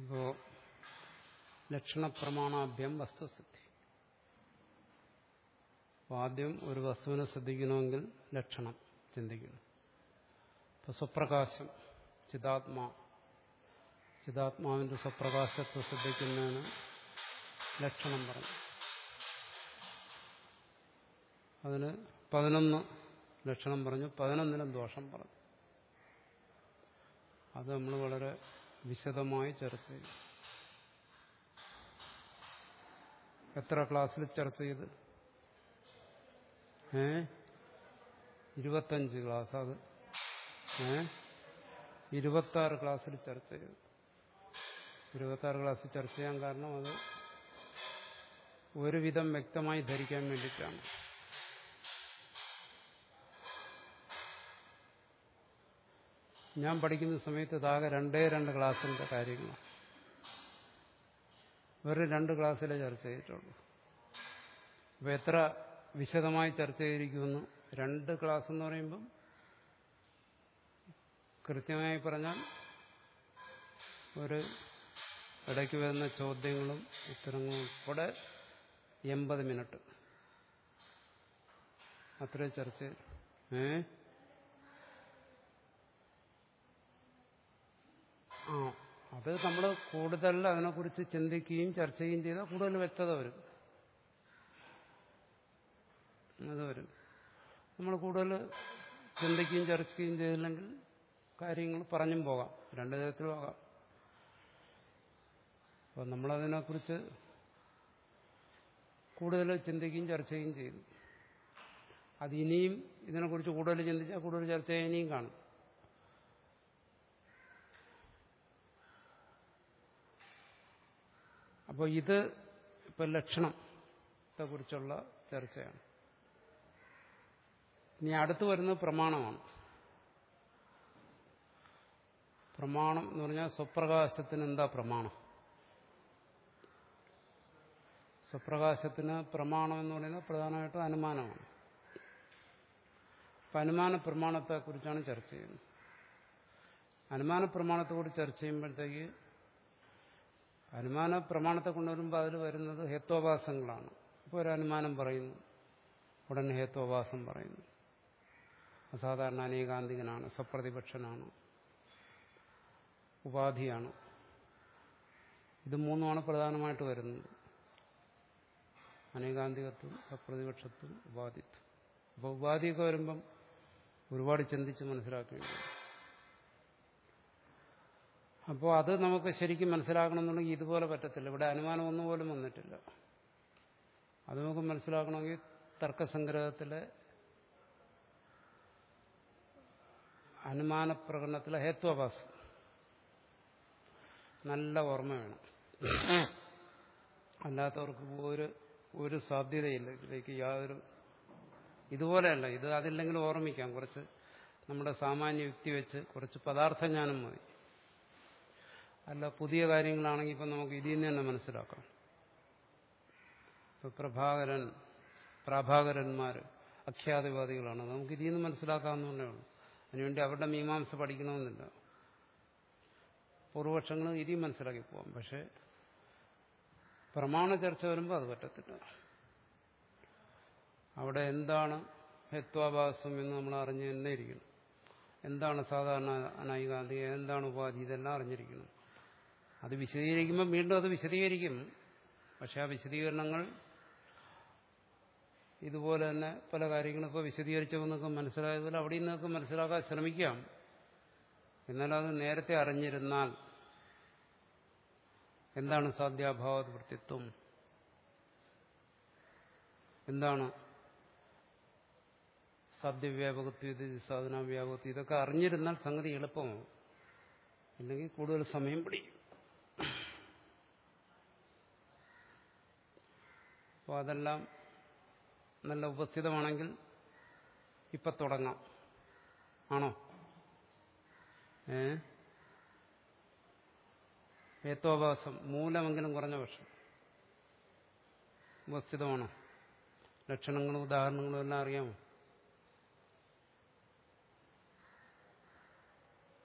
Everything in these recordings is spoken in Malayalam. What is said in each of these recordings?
ഇപ്പോ ലക്ഷണപ്രമാണാഭ്യം അപ്പോൾ ആദ്യം ഒരു വസ്തുവിനെ ശ്രദ്ധിക്കണമെങ്കിൽ ലക്ഷണം ചിന്തിക്കണം. ഇപ്പൊ സ്വപ്രകാശം ചിതാത്മാ. ചിതാത്മാവിന്റെ സ്വപ്രകാശത്തെ ശ്രദ്ധിക്കുന്നതിന് ലക്ഷണം പറഞ്ഞു. അതിന് പതിനൊന്ന് ലക്ഷണം പറഞ്ഞു. പതിനൊന്നിനും ദോഷം പറഞ്ഞു. അത് നമ്മൾ വളരെ വിശദമായി ചർച്ച ചെയ്തു. എത്ര ക്ലാസ്സിൽ ചർച്ച ചെയ്ത്? ഏ? ഇരുപത്തഞ്ച് ക്ലാസ് അത്. ഏ? ഇരുപത്താറ് ക്ലാസ്സിൽ ചർച്ച ചെയ്തു. ഇരുപത്താറ് ക്ലാസ്സിൽ ചർച്ച ചെയ്യാൻ കാരണം അത് ഒരുവിധം വ്യക്തമായി ധരിക്കാൻ വേണ്ടിയിട്ടാണ്. ഞാൻ പഠിക്കുന്ന സമയത്ത് താകെ രണ്ടേ രണ്ട് ക്ലാസ്സിന്റെ കാര്യങ്ങളാണ് വെറും രണ്ട് ക്ലാസ്സിലെ ചർച്ച ചെയ്തിട്ടുള്ളൂ. അപ്പോൾ എത്ര വിശദമായി ചർച്ച ചെയ്തിരിക്കുമെന്ന് രണ്ട് ക്ലാസ് എന്ന് പറയുമ്പം കൃത്യമായി പറഞ്ഞാൽ ഒരു ഇടയ്ക്ക് വരുന്ന ചോദ്യങ്ങളും ഉത്തരങ്ങളും ഉൾപ്പെടെ എൺപത് മിനിറ്റ്. അത്രേ ചർച്ച ഏ? ആ അത് നമ്മൾ കൂടുതൽ അതിനെക്കുറിച്ച് ചിന്തിക്കുകയും ചർച്ച ചെയ്യുകയും ചെയ്താൽ കൂടുതൽ വ്യക്തത വരും. അത് വരും. നമ്മൾ കൂടുതൽ ചിന്തിക്കുകയും ചർച്ചയും ചെയ്തില്ലെങ്കിൽ കാര്യങ്ങൾ പറഞ്ഞും പോകാം. രണ്ടു തരത്തിലും ആകാം. അപ്പം നമ്മളതിനെക്കുറിച്ച് കൂടുതൽ ചിന്തിക്കുകയും ചർച്ചയും ചെയ്തു അത് ഇനിയും ഇതിനെക്കുറിച്ച് കൂടുതൽ ചിന്തിച്ചാൽ കൂടുതൽ ചർച്ച ഇനിയും കാണും. അപ്പോൾ ഇത് ഇപ്പം ലക്ഷണത്തെ കുറിച്ചുള്ള ചർച്ചയാണ്. ഇനി അടുത്ത് വരുന്നത് പ്രമാണമാണ്. പ്രമാണം എന്ന് പറഞ്ഞാൽ സ്വപ്രകാശത്തിന് എന്താ പ്രമാണം? സ്വപ്രകാശത്തിന് പ്രമാണം എന്ന് പറയുന്നത് പ്രധാനമായിട്ടും അനുമാനമാണ്. അപ്പം അനുമാന പ്രമാണത്തെക്കുറിച്ചാണ് ചർച്ച ചെയ്യുന്നത്. അനുമാന പ്രമാണത്തെ പ്രമാണത്തെക്കുറിച്ച് ചർച്ച ചെയ്യുമ്പോഴത്തേക്ക് അനുമാന പ്രമാണത്തെ കൊണ്ടുവരുമ്പോൾ അതിൽ വരുന്നത് ഹേത്വാഭാസങ്ങളാണ്. ഇപ്പോൾ ഒരു അനുമാനം പറയുന്നു. ഉടൻ ഹേത്വാഭാസം പറയുന്നു. അസാധാരണ അനേകാന്തികനാണ് സപ്രതിപക്ഷനാണ് ഉപാധിയാണ്. ഇത് മൂന്നുമാണ് പ്രധാനമായിട്ട് വരുന്നത്. അനേകാന്തികത്വം സപ്രതിപക്ഷത്വം ഉപാധിത്വം. അപ്പോൾ ഉപാധിയൊക്കെ വരുമ്പം ഒരുപാട് ചിന്തിച്ച് മനസ്സിലാക്കേണ്ടി അപ്പോൾ അത് നമുക്ക് ശരിക്കും മനസ്സിലാക്കണമെന്നുണ്ടെങ്കിൽ ഇതുപോലെ പറ്റത്തില്ല. ഇവിടെ അനുമാനം ഒന്നുപോലും വന്നിട്ടില്ല. അത് നമുക്ക് മനസ്സിലാക്കണമെങ്കിൽ തർക്കസംഗ്രഹത്തിലെ അനുമാന പ്രകടനത്തിലെ ഹേത്വാഭാസ്. നല്ല ഓർമ്മ വേണം. അല്ലാത്തവർക്ക് ഒരു ഒരു സാധ്യതയില്ല. ഇതിലേക്ക് യാതൊരു ഇതുപോലെയല്ല. ഇത് അതില്ലെങ്കിൽ ഓർമ്മിക്കാം. കുറച്ച് നമ്മുടെ സാമാന്യ യുക്തി വെച്ച് കുറച്ച് പദാർത്ഥജ്ഞാനം മതി. അല്ല പുതിയ കാര്യങ്ങളാണെങ്കിൽ ഇപ്പം നമുക്ക് ഇതിൽ നിന്ന് തന്നെ മനസ്സിലാക്കാം. ഇപ്പം പ്രഭാകരൻ പ്രാഭാകരന്മാർ അഖ്യാതവാദികളാണ്. നമുക്ക് ഇതിൽ നിന്ന് മനസ്സിലാക്കാവുന്നതേ ഉള്ളൂ. അതിനുവേണ്ടി അവരുടെ മീമാംസ പഠിക്കണമെന്നില്ല. പൂർവപക്ഷങ്ങൾ ഇതി മനസ്സിലാക്കി പോവാം. പക്ഷെ പ്രമാണ ചർച്ച വരുമ്പോൾ അത് പറ്റത്തില്ല. അവിടെ എന്താണ് ഹെത്വാഭാസം എന്ന് നമ്മൾ അറിഞ്ഞു തന്നെ ഇരിക്കണം. എന്താണ് സാധാരണ അനൈകാന്തിക എന്താണ് ഉപാധി ഇതെല്ലാം അറിഞ്ഞിരിക്കണം. അത് വിശദീകരിക്കുമ്പോൾ വീണ്ടും അത് വിശദീകരിക്കും. പക്ഷെ ആ വിശദീകരണങ്ങൾ ഇതുപോലെ തന്നെ പല കാര്യങ്ങളും ഇപ്പോൾ വിശദീകരിച്ചപ്പോൾ നിങ്ങൾക്ക് മനസ്സിലായതുപോലെ അവിടെ നിന്നൊക്കെ മനസ്സിലാക്കാൻ ശ്രമിക്കാം. എന്നാൽ അത് നേരത്തെ അറിഞ്ഞിരുന്നാൽ എന്താണ് സാധ്യാഭാവ വൃത്തിത്വം എന്താണ് സാധ്യവ്യാപകത്വ സാധന വ്യാപകത്വം ഇതൊക്കെ അറിഞ്ഞിരുന്നാൽ സംഗതി എളുപ്പമാവും. അല്ലെങ്കിൽ കൂടുതൽ സമയം പിടിക്കും. അപ്പോൾ അതെല്ലാം നല്ല ഉപസ്ഥിതമാണെങ്കിൽ ഇപ്പം തുടങ്ങാം. ആണോ? ഏ? ഏത്തോപാസം മൂലമെങ്കിലും കുറഞ്ഞ പക്ഷം. ഉപസ്ഥിതമാണോ? ലക്ഷണങ്ങളും ഉദാഹരണങ്ങളും എല്ലാം അറിയാമോ?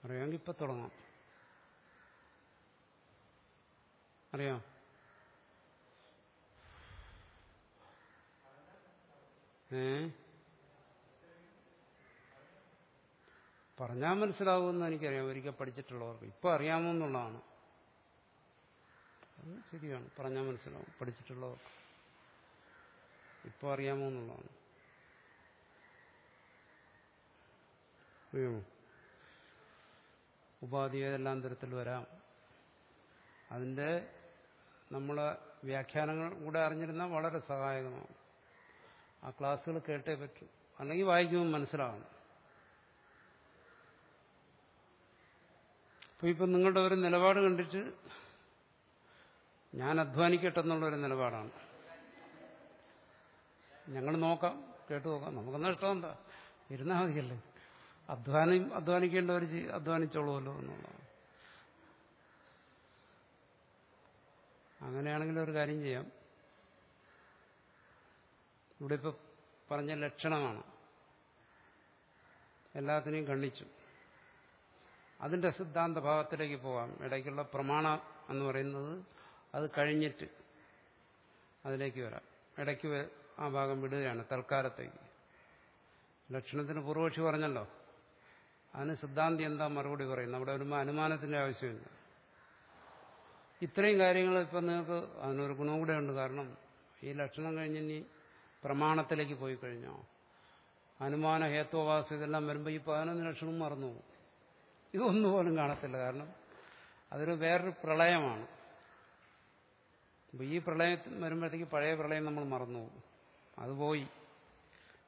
അറിയാമെങ്കിൽ ഇപ്പം തുടങ്ങാം. അറിയാം? ഏ? പറഞ്ഞാൽ മനസ്സിലാവുമെന്ന് എനിക്കറിയാം. ഒരിക്കൽ പഠിച്ചിട്ടുള്ളവർക്ക്. ഇപ്പൊ അറിയാമോ എന്നുള്ളതാണ്. അത് ശരിയാണ്. പറഞ്ഞാൽ മനസ്സിലാവും. പഠിച്ചിട്ടുള്ളവർക്ക്. ഇപ്പൊ അറിയാമോ എന്നുള്ളതാണ്. അറിയാമോ ഉപാധി ഏതെല്ലാം തരത്തിൽ വരാം. അതിന്റെ നമ്മളെ വ്യാഖ്യാനങ്ങൾ കൂടെ അറിഞ്ഞിരുന്നാൽ വളരെ സഹായകമാണ് ആ ക്ലാസ്സുകൾ കേട്ടേ പറ്റൂ. അല്ലെങ്കിൽ വായിക്കുമ്പോൾ മനസ്സിലാവണം. അപ്പോൾ ഇപ്പം നിങ്ങളുടെ ഒരു നിലപാട് കണ്ടിട്ട് ഞാൻ അധ്വാനിക്കട്ടെ എന്നുള്ളൊരു നിലപാടാണ്. ഞങ്ങൾ നോക്കാം കേട്ടു നോക്കാം. നമുക്കൊന്നും ഇഷ്ടം? എന്താ? ഇരുന്നാൽ മതിയല്ലേ? അധ്വാനം അധ്വാനിക്കേണ്ടവർ അധ്വാനിച്ചോളൂല്ലോ എന്നുള്ളതാണ്. അങ്ങനെയാണെങ്കിൽ ഒരു കാര്യം ചെയ്യാം. ഇവിടെ ഇപ്പൊ പറഞ്ഞ ലക്ഷണമാണ്. എല്ലാത്തിനെയും ഖണ്ഡിച്ചു. അതിന്റെ സിദ്ധാന്ത ഭാഗത്തിലേക്ക് പോകാം ഇടയ്ക്കുള്ള പ്രമാണം എന്ന് പറയുന്നത് അത് കഴിഞ്ഞിട്ട് അതിലേക്ക് വരാം. ഇടയ്ക്ക് ആ ഭാഗം വിടുകയാണ് തൽക്കാലത്തേക്ക്. ലക്ഷണത്തിന് പൂർവക്ഷി പറഞ്ഞല്ലോ. അതിന് സിദ്ധാന്തി എന്താ മറുപടി പറയുന്നത്? അവിടെ വരുമ്പോൾ അനുമാനത്തിന്റെ ആവശ്യമില്ല. ഇത്രയും കാര്യങ്ങൾ ഇപ്പം നിങ്ങൾക്ക് അതിനൊരു ഗുണം കൂടെ ഉണ്ട്. കാരണം ഈ ലക്ഷണം കഴിഞ്ഞ് ഇനി പ്രമാണത്തിലേക്ക് പോയി കഴിഞ്ഞോ? അനുമാന ഹേത്വവാസ ഇതെല്ലാം വരുമ്പോൾ ഈ പതിനൊന്ന് ലക്ഷണം മറന്നു ഇതൊന്നും പോലും കാണത്തില്ല. കാരണം അതൊരു വേറൊരു പ്രളയമാണ്. ഈ പ്രളയം വരുമ്പോഴത്തേക്ക് പഴയ പ്രളയം നമ്മൾ മറന്നു അത് പോയി.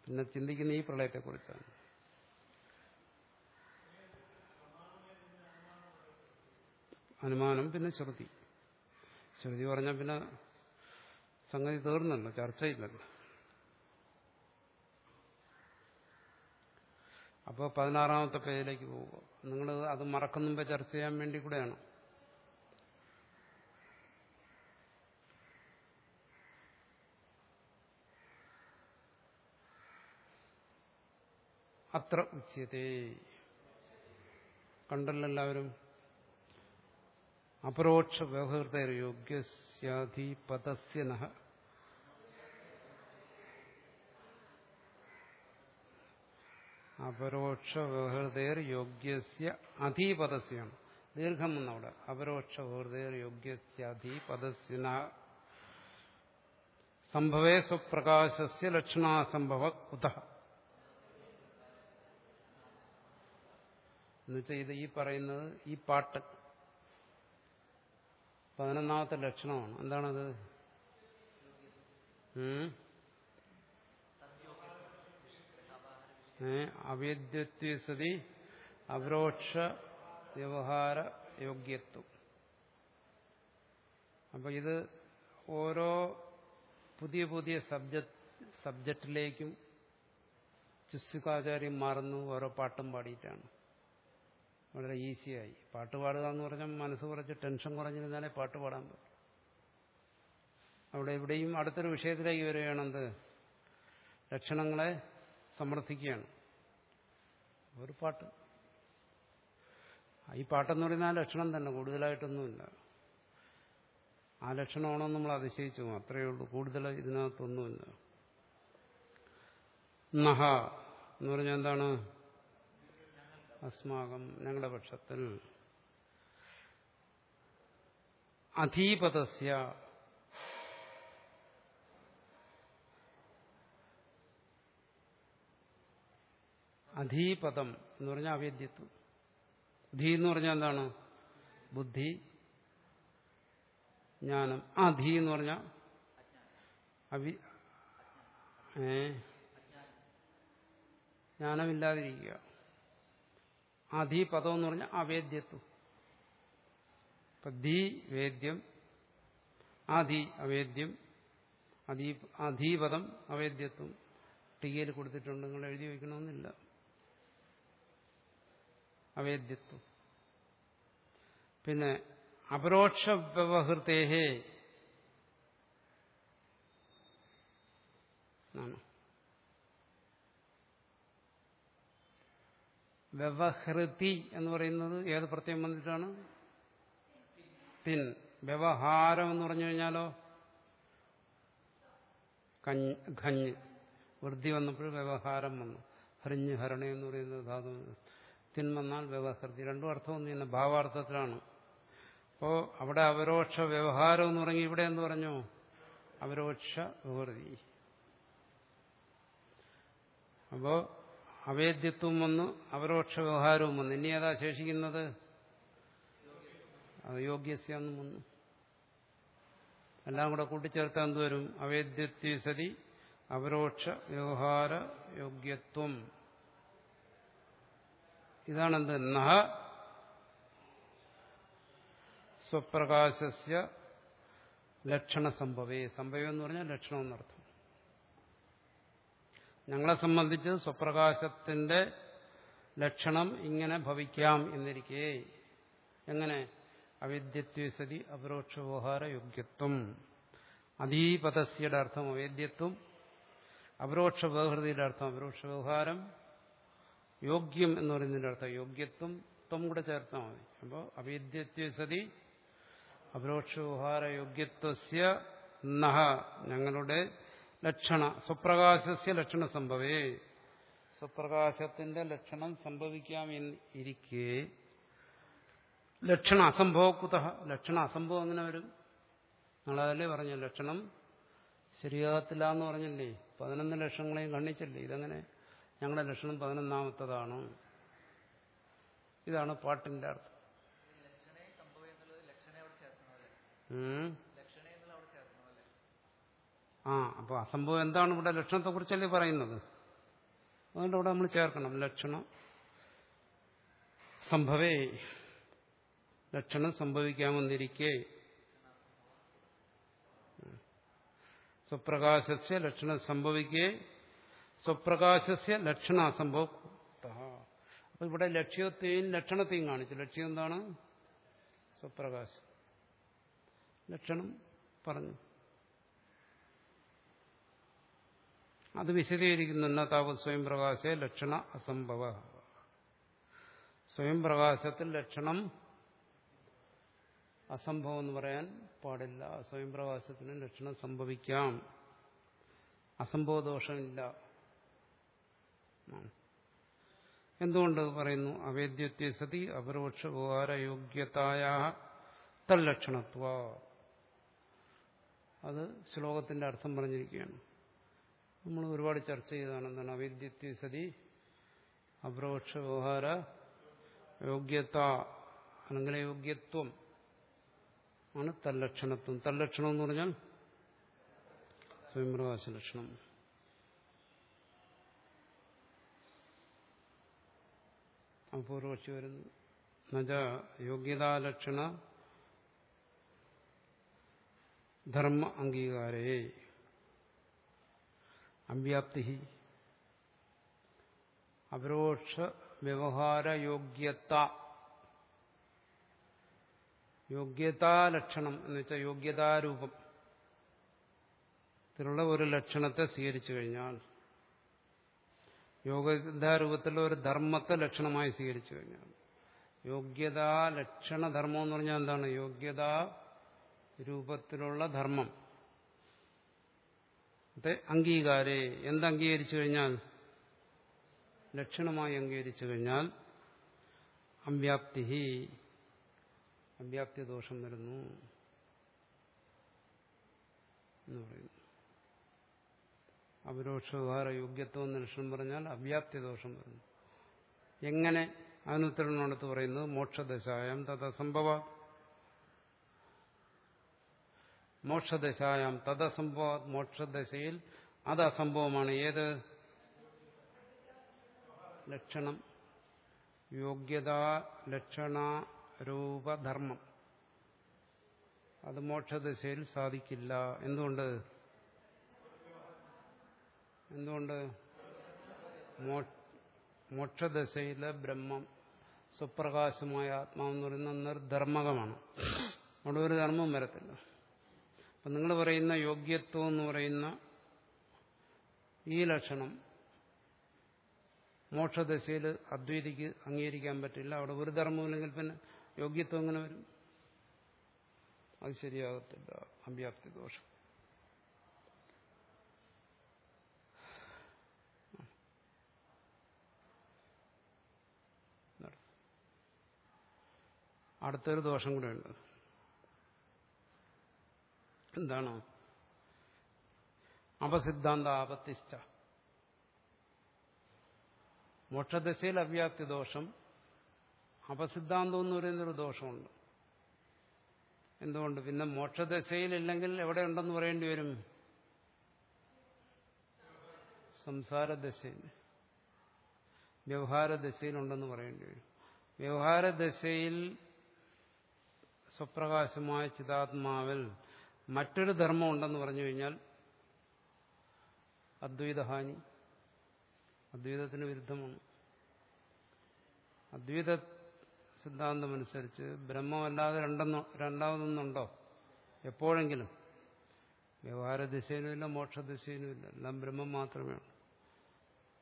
പിന്നെ ചിന്തിക്കുന്ന ഈ പ്രളയത്തെക്കുറിച്ചാണ്. അനുമാനം പിന്നെ ശ്രുതി. ശ്രുതി പറഞ്ഞാൽ പിന്നെ സംഗതി തീർന്നല്ലോ ചർച്ചയില്ലല്ലോ. അപ്പോൾ പതിനാറാമത്തെ പേജിലേക്ക് പോവുക നിങ്ങൾ അത് മറക്കുന്നുമ്പ് ചർച്ച ചെയ്യാൻ വേണ്ടി കൂടെയാണ്. അത്ര ഉച്യതേ കണ്ടല്ലെല്ലാവരും അപരോക്ഷ വ്യവഹൃതയോഗ്യസ്യാധിപതസ്യ യോഗ്യസ്യാധിപതസ്യന അപരോക്ഷ വ്യവഹൃതേർ യോഗ്യസ്യ അധീപദസ്യാണ് ദീർഘം എന്നവിടെ അപരോക്ഷ വ്യവഹൃതേർ യോഗ്യസ്യ അധീപദസ്യ സംഭവേ സ്വപ്രകാശസ്യ ലക്ഷണാസംഭവ കുത. എന്നുവെച്ചാൽ ഇത് ഈ പറയുന്നത് ഈ പാട്ട് പതിനൊന്നാമത്തെ ലക്ഷണമാണ്. എന്താണത്? അവേദ്യത്വ സതി അപരോക്ഷ വ്യവഹാര യോഗ്യത്വം. അപ്പൊ ഇത് ഓരോ പുതിയ പുതിയ സബ്ജക്ട് സബ്ജക്റ്റിലേക്കും ചുസ്സുകാചാര്യം മാറുന്നു ഓരോ പാട്ടും പാടിയിട്ടാണ്. വളരെ ഈസിയായി. പാട്ട് പാടുക എന്ന് പറഞ്ഞാൽ മനസ്സ് കുറച്ച് ടെൻഷൻ കുറഞ്ഞിരുന്നാലേ പാട്ട് പാടാൻ പറ്റും. അവിടെ എവിടെയും അടുത്തൊരു വിഷയത്തിലേക്ക് വരികയാണെന്ത്? ലക്ഷണങ്ങളെ സമർത്ഥിക്കുകയാണ്. ഒരു പാട്ട്. ഈ പാട്ടെന്ന് പറയുന്ന ആ ലക്ഷണം തന്നെ കൂടുതലായിട്ടൊന്നുമില്ല. ആ ലക്ഷണമാണോ നമ്മൾ അതിശയിച്ചു. അത്രയേ ഉള്ളൂ. കൂടുതൽ ഇതിനകത്തൊന്നുമില്ല. നഹ എന്ന് പറഞ്ഞാൽ എന്താണ്? അസ്മാകം ഞങ്ങളുടെ പക്ഷത്തിൽ അധീപതസ്യ അധീപതം എന്ന് പറഞ്ഞാൽ അവേദ്യത്വം. ധീ എന്ന് പറഞ്ഞാൽ എന്താണ്? ബുദ്ധി ജ്ഞാനം. ആ ധീ എന്ന് പറഞ്ഞാൽ അവി ഏ ജ്ഞാനമില്ലാതിരിക്കുക. അധീ പദം എന്ന് പറഞ്ഞാൽ അവേദ്യത്വം. ഇപ്പൊ ധീ വേദ്യം ആധി അവേദ്യം അധീ അധീപദം അവേദ്യത്വം. ടികയിൽ കൊടുത്തിട്ടുണ്ട് നിങ്ങൾ എഴുതി വയ്ക്കണമെന്നില്ല. അവേദ്യത്വം. പിന്നെ അപരോക്ഷ വ്യവഹൃതേഹേ ആണ്. വ്യവഹൃതി എന്ന് പറയുന്നത് ഏത് പ്രത്യേകം വന്നിട്ടാണ്? തിൻ വ്യവഹാരം എന്ന് പറഞ്ഞു കഴിഞ്ഞാലോ? ഖഞ്ഞ്. വൃദ്ധി വന്നപ്പോൾ വ്യവഹാരം വന്നു. ഹരിഞ്ഞ് ഹരണ എന്ന് പറയുന്നത് ധാതു. തിൻ വന്നാൽ വ്യവഹൃതി. രണ്ടും അർത്ഥം ഒന്ന് തന്നെ ഭാവാർത്ഥത്തിലാണ്. അപ്പോ അവിടെ അവരോക്ഷ വ്യവഹാരം എന്ന് പറഞ്ഞ് ഇവിടെ എന്ന് പറഞ്ഞു? അവരോക്ഷ വിവൃതി. അപ്പോ അവേദ്യത്വം വന്നു അപരോക്ഷ വ്യവഹാരവും വന്നു. ഇനി ഏതാ ശേഷിക്കുന്നത്? യോഗ്യസ്യാന്നും വന്നു. എല്ലാം കൂടെ കൂട്ടിച്ചേർത്താൻ എന്ത് വരും? അവരോക്ഷ വ്യവഹാര യോഗ്യത്വം. ഇതാണെന്ത്? നഹ സ്വപ്രകാശസ്യ ലക്ഷണ സംഭവേ സംഭവം എന്ന് പറഞ്ഞാൽ ലക്ഷണം എന്നർത്ഥം ഞങ്ങളെ സംബന്ധിച്ച് സ്വപ്രകാശത്തിന്റെ ലക്ഷണം ഇങ്ങനെ ഭവിക്കാം എന്നിരിക്കെ. എങ്ങനെ? അവിദ്യത്വസതി അപരോക്ഷ വ്യവഹാര യോഗ്യത്വം. അതീപതസ്യയുടെ അർത്ഥം അവേദ്യത്വം അപരോക്ഷ വ്യവഹൃതിയുടെ അർത്ഥം അപരോക്ഷ വ്യവഹാരം യോഗ്യം എന്ന് പറയുന്നതിന്റെ അർത്ഥം യോഗ്യത്വം ത്വം കൂടെ ചേർത്താൽ മതി. അപ്പോൾ അവേദ്യത്വസതി അപരോക്ഷ വ്യവഹാര യോഗ്യത്വസ്യ നഹ ഞങ്ങളുടെ ലക്ഷണ സ്വപ്രകാശസ്യ ലക്ഷണ സംഭവേ. സ്വപ്രകാശത്തിന്റെ ലക്ഷണം സംഭവിക്കാം ഇരിക്കെ ലക്ഷണ അസംഭവ കുത? ലക്ഷണ അസംഭവം അങ്ങനെ വരും? നിങ്ങളതല്ലേ പറഞ്ഞു ലക്ഷണം ശരിയാകത്തില്ല എന്ന് പറഞ്ഞില്ലേ? പതിനൊന്ന് ലക്ഷങ്ങളെയും കണ്ണിച്ചല്ലേ ഇതങ്ങനെ? ഞങ്ങളുടെ ലക്ഷണം പതിനൊന്നാമത്തതാണ്. ഇതാണ് പാട്ടിന്റെ അർത്ഥം. ആ അപ്പൊ അസംഭവം എന്താണ് ഇവിടെ ലക്ഷണത്തെ കുറിച്ചല്ലേ പറയുന്നത്? അതുകൊണ്ട് ഇവിടെ നമ്മൾ ചേർക്കണം. ലക്ഷണം സംഭവേ. ലക്ഷണം സംഭവിക്കാമെന്നിരിക്കെ സ്വപ്രകാശസ്യ ലക്ഷണം സംഭവിക്കേ. സ്വപ്രകാശസ്യ ലക്ഷണ അസംഭവ അപ്പൊ ഇവിടെ ലക്ഷ്യത്തെയും ലക്ഷണത്തെയും കാണിച്ചു. ലക്ഷ്യം എന്താണ്? സ്വപ്രകാശം. ലക്ഷണം പറഞ്ഞു. അത് വിശദീകരിക്കുന്നു താവത് സ്വയം പ്രകാശേ ലക്ഷണ അസംഭവ. സ്വയം പ്രകാശത്തിൽ ലക്ഷണം അസംഭവം എന്ന് പറയാൻ പാടില്ല. സ്വയം പ്രകാശത്തിന് ലക്ഷണം സംഭവിക്കാം. അസംഭവ ദോഷമില്ല എന്തുകൊണ്ട് പറയുന്നു? അവേദ്യത്വ സതി അപരോക്ഷ ഉപകാരയോഗ്യതായ യോഗ്യതായ തല്ലക്ഷണത്വ അത് ശ്ലോകത്തിന്റെ അർത്ഥം പറഞ്ഞിരിക്കുകയാണ്. നമ്മൾ ഒരുപാട് ചർച്ച ചെയ്തതാണ് എന്താണ് അവേദ്യത്വ അപരോക്ഷ വ്യവഹാര യോഗ്യത അല്ലെങ്കിൽ യോഗ്യത്വം ആണ് തല്ലക്ഷണത്വം. തല്ലക്ഷണം എന്ന് പറഞ്ഞാൽ സ്വയംപ്രകാശ ലക്ഷണം. അപൂർവക്ഷി വരുന്നു. എന്നുവച്ച യോഗ്യതാലക്ഷണ ധർമ്മ അംഗീകാരേ. അവ്യാപ്തി അപരോക്ഷ വ്യവഹാരയോഗ്യത. യോഗ്യതാലക്ഷണം എന്ന് വെച്ചാൽ യോഗ്യതാരൂപം. ത്തിലുള്ള ഒരു ലക്ഷണത്തെ സ്വീകരിച്ചു കഴിഞ്ഞാൽ യോഗ്യതാരൂപത്തിലുള്ള ഒരു ധർമ്മത്തെ ലക്ഷണമായി സ്വീകരിച്ചു കഴിഞ്ഞാൽ യോഗ്യതാ ലക്ഷണധർമ്മം എന്ന് പറഞ്ഞാൽ എന്താണ്? യോഗ്യതാ രൂപത്തിലുള്ള ധർമ്മം. അംഗീകാരേ. എന്തംഗീകരിച്ചു കഴിഞ്ഞാൽ? ലക്ഷണമായി അംഗീകരിച്ചു കഴിഞ്ഞാൽ അവ്യാപ്തി അവ്യാപ്തി ദോഷം വരുന്നു എന്ന് പറയുന്നു. അപരോക്ഷ വ്യവഹാര യോഗ്യത്വം എന്ന ലക്ഷണം പറഞ്ഞാൽ അവ്യാപ്തി ദോഷം വരുന്നു. എങ്ങനെ? അതിനുത്തരവിനടുത്ത് പറയുന്നത് മോക്ഷദശായം. തദസംഭവ മോക്ഷദശായം തദസംഭവ മോക്ഷദശയിൽ അത് അസംഭവമാണ് ഏത്? ലക്ഷണം. യോഗ്യത ലക്ഷണ രൂപധർമ്മം അത് മോക്ഷദശയിൽ സാധിക്കില്ല. എന്തുകൊണ്ട്? എന്തുകൊണ്ട്? മോക്ഷദശയിലെ ബ്രഹ്മം സുപ്രകാശമായ ആത്മാവെന്ന് പറയുന്ന നിർധർമ്മകമാണ്. അവിടെ ഒരു ധർമ്മം വരത്തില്ല. അപ്പം നിങ്ങൾ പറയുന്ന യോഗ്യത്വം എന്ന് പറയുന്ന ഈ ലക്ഷണം മോക്ഷദശയിൽ അദ്വൈതിക്ക് അംഗീകരിക്കാൻ പറ്റില്ല. അവിടെ ഒരു ധർമ്മമില്ലെങ്കിൽ പിന്നെ യോഗ്യത്വം എങ്ങനെ വരും? അത് ശരിയാകത്തില്ല. അവ്യാപ്തി ദോഷം. അടുത്തൊരു ദോഷം കൂടെ ഉണ്ട്. എന്താണ്? അപസിദ്ധാന്ത ആപത്തിഷ്ട മോക്ഷദശയിൽ അവ്യാപ്തി ദോഷം അപസിദ്ധാന്തം എന്ന് പറയുന്നൊരു ദോഷമുണ്ട്. എന്തുകൊണ്ട്? പിന്നെ മോക്ഷദശയിലില്ലെങ്കിൽ എവിടെ ഉണ്ടെന്ന് പറയേണ്ടി വരും? സംസാരദശയിൽ. വ്യവഹാരദശയിലുണ്ടെന്ന് പറയേണ്ടി വരും. വ്യവഹാരദശയിൽ സ്വപ്രകാശമായ ചിതാത്മാവിൽ മറ്റൊരു ധർമ്മം ഉണ്ടെന്ന് പറഞ്ഞു കഴിഞ്ഞാൽ അദ്വൈതഹാനി. അദ്വൈതത്തിന് വിരുദ്ധമാണ്. അദ്വൈത സിദ്ധാന്തമനുസരിച്ച് ബ്രഹ്മമല്ലാതെ രണ്ടെന്നോ രണ്ടാമതൊന്നുണ്ടോ? എപ്പോഴെങ്കിലും. വ്യവഹാര ദിശയിലുമില്ല മോക്ഷദിശയിലുമില്ല. എല്ലാം ബ്രഹ്മം മാത്രമേ ഉള്ളൂ.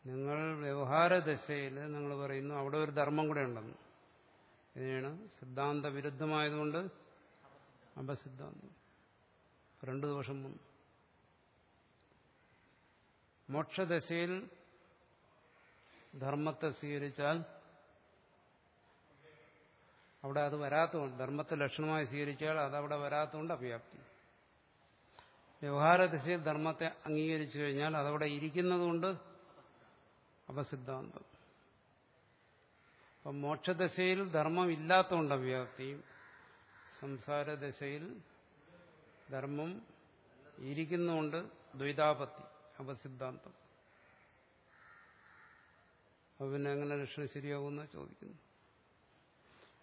നിങ്ങൾ വ്യവഹാരദശയിൽ നിങ്ങൾ പറയുന്നു അവിടെ ഒരു ധർമ്മം കൂടെ ഉണ്ടെന്ന്. ഇതിനാണ് സിദ്ധാന്ത വിരുദ്ധമായതുകൊണ്ട് അപസിദ്ധാന്തം രണ്ട് ദോഷം വന്നു മോക്ഷദശയിൽ ധർമ്മത്തെ സ്വീകരിച്ചാൽ അവിടെ അത് വരാത്തതുകൊണ്ട് ധർമ്മത്തെ ലക്ഷണമായി സ്വീകരിച്ചാൽ അതവിടെ വരാത്തതുകൊണ്ട് അപവ്യാപ്തി വ്യവഹാരദിശയിൽ ധർമ്മത്തെ അംഗീകരിച്ചു കഴിഞ്ഞാൽ അതവിടെ ഇരിക്കുന്നതുകൊണ്ട് അപസിദ്ധാന്തം. അപ്പം മോക്ഷദശയിൽ ധർമ്മം ഇല്ലാത്തതുകൊണ്ട് അവ്യാപ്തിയും സംസാരദശയിൽ ധർമ്മം ഇരിക്കുന്നുണ്ട് ദ്വൈതാപത്തി അപസിദ്ധാന്തം. അപ്പൊ പിന്നെ എങ്ങനെ ലക്ഷണം ശരിയാകുമെന്ന് ചോദിക്കുന്നു.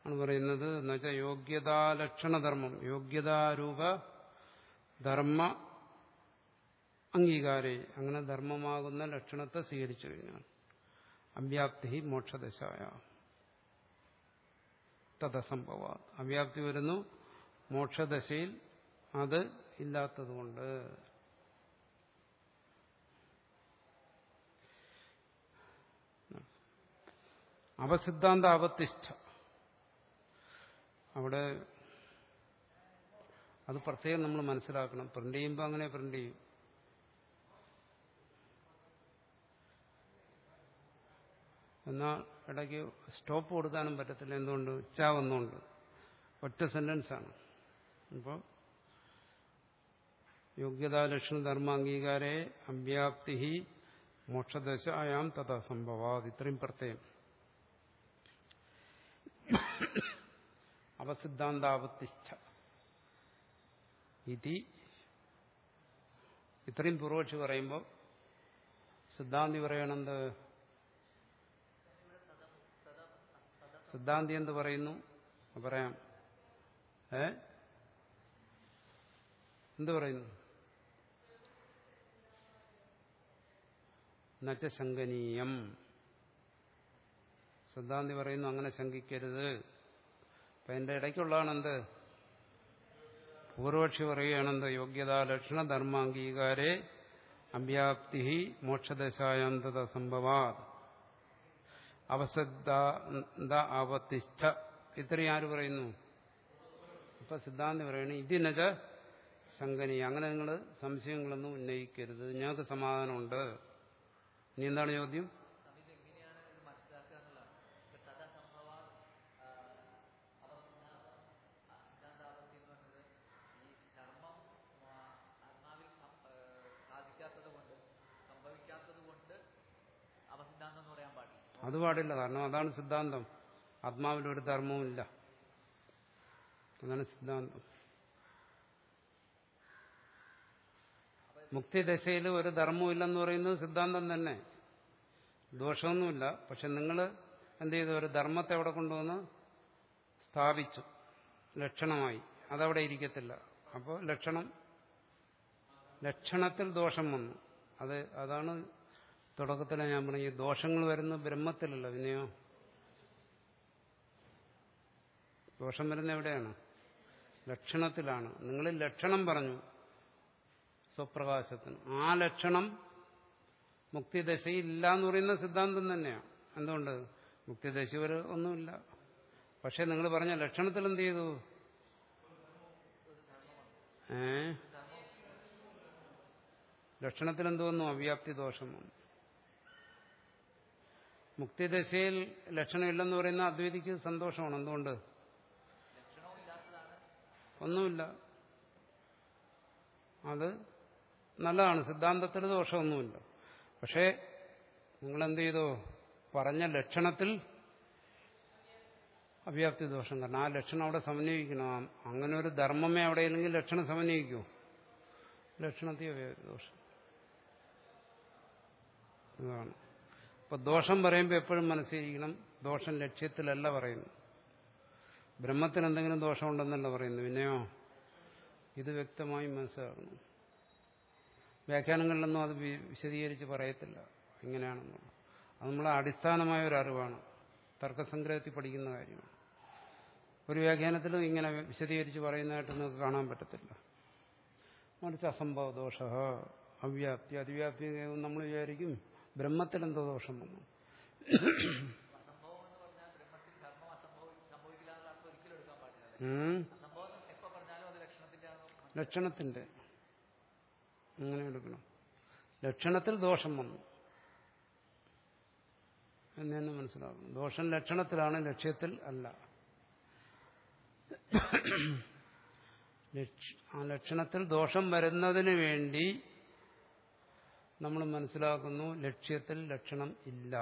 ആണ് പറയുന്നത് എന്നുവെച്ചാൽ യോഗ്യതാലക്ഷണധർമ്മം യോഗ്യതാരൂപ ധർമ്മ. അംഗീകാരേ. അങ്ങനെ ധർമ്മമാകുന്ന ലക്ഷണത്തെ സ്വീകരിച്ചു കഴിഞ്ഞാൽ അവ്യാപ്തി മോക്ഷദശായ. തഥസംഭവ അവ്യാപ്തി വരുന്നു മോക്ഷദശയിൽ അത് ഇല്ലാത്തതുകൊണ്ട്. അവസിദ്ധാന്ത അവത്തിഷ്ഠ അവിടെ അത് പ്രത്യേകം നമ്മൾ മനസ്സിലാക്കണം. പ്രിന്റ് ചെയ്യുമ്പോൾ അങ്ങനെ പ്രിന്റ് ചെയ്യും. എന്നാൽ ഇടയ്ക്ക് സ്റ്റോപ്പ് കൊടുക്കാനും പറ്റത്തില്ല. എന്തുകൊണ്ട്? ഉച്ചാവുന്നുണ്ട് ഒറ്റ സെന്റൻസാണ് അപ്പോൾ യോഗ്യതാലക്ഷണ ധർമാംഗീകാരെ അവ്യാപ്തി മോക്ഷദശായാം തഥാ സംഭവാത് ഇത്രയും പ്രത്യേകം അവസിദ്ധാന്താവത്തിഷ്ഠ ഇതി ഇത്രയും പൂർവക്ഷി പറയുമ്പോൾ സിദ്ധാന്തി പറയണെന്ത്? സിദ്ധാന്തി എന്ത് പറയുന്നു? പറയാം। ഏ? എന്ത് പറയുന്നു? നച്ച ശങ്കനീയം സിദ്ധാന്തി പറയുന്നു അങ്ങനെ ശങ്കിക്കരുത്. അപ്പൊ എന്റെ ഇടയ്ക്കുള്ളതാണ് എന്ത് പൂർവക്ഷി പറയുകയാണെന്ത്? യോഗ്യതാ ലക്ഷണ ധർമാംഗീകാരെ അവ്യാപ്തി മോക്ഷദശായാന്തത സംഭവാ അവസദ്ധാന്ത ആപത്തിഷ്ഠ ഇത്രയും ആര് പറയുന്നു? അപ്പൊ സിദ്ധാന്തി പറയുന്നു ഇതിനക ശങ്കനി അങ്ങനെ നിങ്ങൾ സംശയങ്ങളൊന്നും ഉന്നയിക്കരുത്. ഞങ്ങൾക്ക് സമാധാനമുണ്ട്. ഇനി എന്താണ് ചോദ്യം? അത് പാടില്ല. കാരണം അതാണ് സിദ്ധാന്തം. ആത്മാവിലൊരു ധർമ്മവും ഇല്ല അതാണ് സിദ്ധാന്തം. മുക്തിദശയിൽ ഒരു ധർമ്മവും ഇല്ലെന്ന് പറയുന്നത് സിദ്ധാന്തം തന്നെ. ദോഷമൊന്നുമില്ല. പക്ഷെ നിങ്ങൾ എന്ത് ചെയ്തു? ഒരു ധർമ്മത്തെ അവിടെ കൊണ്ടുവന്ന് സ്ഥാപിച്ചു. ലക്ഷണമായി. അതവിടെ ഇരിക്കത്തില്ല. അപ്പോൾ ലക്ഷണം ലക്ഷണത്തിൽ ദോഷം വന്നു. അത് അതാണ് തുടക്കത്തിൽ ഞാൻ പറഞ്ഞു ദോഷങ്ങൾ വരുന്നത് ബ്രഹ്മത്തിലല്ല. പിന്നെയോ? ദോഷം വരുന്ന എവിടെയാണ്? ലക്ഷണത്തിലാണ്. നിങ്ങൾ ലക്ഷണം പറഞ്ഞു. സ്വപ്രകാശത്തിന്. ആ ലക്ഷണം മുക്തിദശയില്ല എന്ന് പറയുന്ന സിദ്ധാന്തം തന്നെയാണ്. എന്തുകൊണ്ട്? മുക്തിദശ വരെ ഒന്നുമില്ല. പക്ഷെ നിങ്ങൾ പറഞ്ഞ ലക്ഷണത്തിൽ എന്ത് ചെയ്തു? ഏ? ലക്ഷണത്തിൽ എന്ത് വന്നു? അവ്യാപ്തി ദോഷം വന്നു. മുക്തിദശയിൽ ലക്ഷണമില്ലെന്ന് പറയുന്ന അദ്വൈതിക്ക് സന്തോഷമാണ്. എന്തുകൊണ്ട്? ഒന്നുമില്ല. അത് നല്ലതാണ്. സിദ്ധാന്തത്തിൽ ദോഷമൊന്നുമില്ല. പക്ഷേ നിങ്ങളെന്ത് ചെയ്തോ പറഞ്ഞ ലക്ഷണത്തിൽ അവ്യാപ്തി ദോഷം കാരണം ആ ലക്ഷണം അവിടെ സമന്വയിക്കണം. അങ്ങനെ ഒരു ധർമ്മമേ അവിടെ ഇല്ലെങ്കിൽ ലക്ഷണം സമന്വയിക്കൂ. ലക്ഷണത്തിൽ ദോഷം. അതാണ്. അപ്പൊ ദോഷം പറയുമ്പോൾ എപ്പോഴും മനസ്സിലിരിക്കണം. ദോഷം ലക്ഷ്യത്തിലല്ല പറയുന്നു ബ്രഹ്മത്തിന് എന്തെങ്കിലും ദോഷമുണ്ടെന്നല്ല പറയുന്നു പിന്നെയോ? ഇത് വ്യക്തമായി മനസ്സിലാക്കണം. വ്യാഖ്യാനങ്ങളിലൊന്നും അത് വിശദീകരിച്ച് പറയത്തില്ല. എങ്ങനെയാണെന്നുള്ളത് അത് നമ്മളെ അടിസ്ഥാനമായ ഒരു അറിവാണ്. തർക്കസംഗ്രഹത്തിൽ പഠിക്കുന്ന കാര്യമാണ്. ഒരു വ്യാഖ്യാനത്തിലും ഇങ്ങനെ വിശദീകരിച്ച് പറയുന്നതായിട്ട് നിങ്ങൾക്ക് കാണാൻ പറ്റത്തില്ല. മറിച്ച് അസംഭവ ദോഷ അവ്യാപ്തി അതിവ്യാപ്തി നമ്മൾ വിചാരിക്കും ബ്രഹ്മത്തിൽ എന്തോ ദോഷം വന്നു. ലക്ഷണത്തിന്റെ അങ്ങനെ എടുക്കണം. ലക്ഷണത്തിൽ ദോഷം വന്നു. എന്ന് തന്നെ മനസ്സിലാക്കണം ദോഷം ലക്ഷണത്തിലാണ് ലക്ഷ്യത്തിൽ അല്ല. ആ ലക്ഷണത്തിൽ ദോഷം വരുന്നതിന് വേണ്ടി നമ്മൾ മനസ്സിലാക്കുന്നു ലക്ഷ്യത്തിൽ ലക്ഷണം ഇല്ല.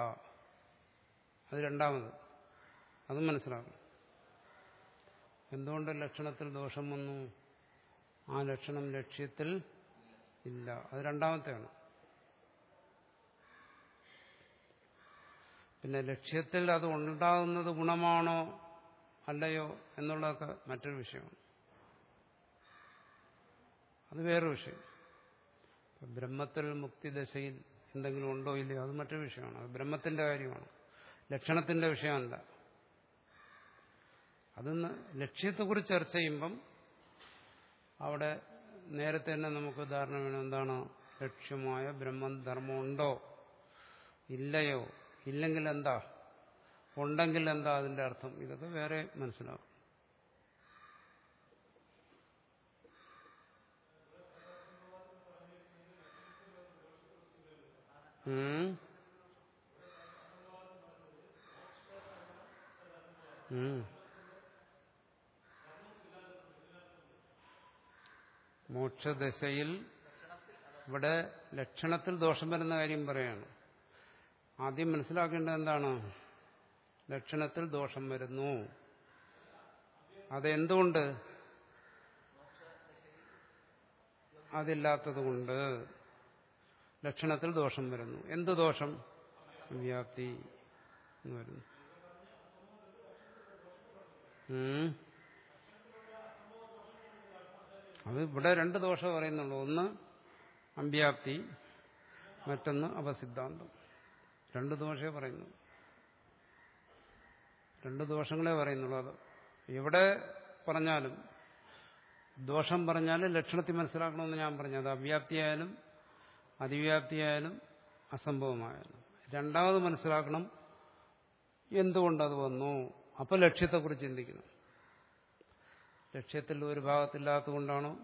അത് രണ്ടാമത്. അത് മനസ്സിലാക്കും എന്തുകൊണ്ട് ലക്ഷണത്തിൽ ദോഷം വന്നു? ആ ലക്ഷണം ലക്ഷ്യത്തിൽ ഇല്ല. അത് രണ്ടാമത്തെയാണ്. പിന്നെ ലക്ഷ്യത്തിൽ അത് ഉണ്ടാകുന്നത് ഗുണമാണോ അല്ലയോ എന്നുള്ളതൊക്കെ മറ്റൊരു വിഷയമാണ്. അത് വേറൊരു വിഷയം. ബ്രഹ്മത്തിൽ മുക്തിദശയിൽ എന്തെങ്കിലും ഉണ്ടോ ഇല്ലയോ അത് മറ്റൊരു വിഷയമാണ്. അത് ബ്രഹ്മത്തിന്റെ കാര്യമാണ്. ലക്ഷണത്തിന്റെ വിഷയമല്ല. അതൊന്ന് ലക്ഷ്യത്തെക്കുറിച്ച് ചർച്ച ചെയ്യുമ്പം അവിടെ നേരത്തെ തന്നെ നമുക്ക് ധാരണ വേണം. എന്താണ്? ലക്ഷ്യമായ ബ്രഹ്മം ധർമ്മം ഉണ്ടോ? ഇല്ലയോ? ഇല്ലെങ്കിൽ എന്താ? ഉണ്ടെങ്കിൽ എന്താ അതിന്റെ അർത്ഥം? ഇതൊക്കെ വേറെ മനസ്സിലാവും. ഉം. മോക്ഷദശയിൽ ഇവിടെ ലക്ഷണത്തിൽ ദോഷം വരുന്ന കാര്യം പറയാണ്. ആദ്യം മനസ്സിലാക്കേണ്ടത് എന്താണ്? ലക്ഷണത്തിൽ ദോഷം വരുന്നു. അതെന്തുകൊണ്ട്? അതില്ലാത്തതുകൊണ്ട് ലക്ഷണത്തിൽ ദോഷം വരുന്നു. എന്ത് ദോഷം? വ്യാപ്തി എന്ന് വരുന്നു. അത് ഇവിടെ രണ്ട് ദോഷം പറയുന്നുള്ളൂ. ഒന്ന് അമ്പ്യാപ്തി മറ്റൊന്ന് അപസിദ്ധാന്തം. രണ്ട് ദോഷേ പറയുന്നു. രണ്ട് ദോഷങ്ങളെ പറയുന്നുള്ളൂ അത്. എവിടെ പറഞ്ഞാലും ദോഷം പറഞ്ഞാലും ലക്ഷണത്തിൽ മനസ്സിലാക്കണമെന്ന് ഞാൻ പറഞ്ഞത് അവ്യാപ്തിയായാലും അതിവ്യാപ്തിയായാലും അസംഭവമായാലും. രണ്ടാമത് മനസ്സിലാക്കണം എന്തുകൊണ്ടത് വന്നു? അപ്പോൾ ലക്ഷ്യത്തെക്കുറിച്ച് ചിന്തിക്കണം. ലക്ഷ്യത്തിൽ ഒരു ഭാഗത്തില്ലാത്തതുകൊണ്ടാണോ?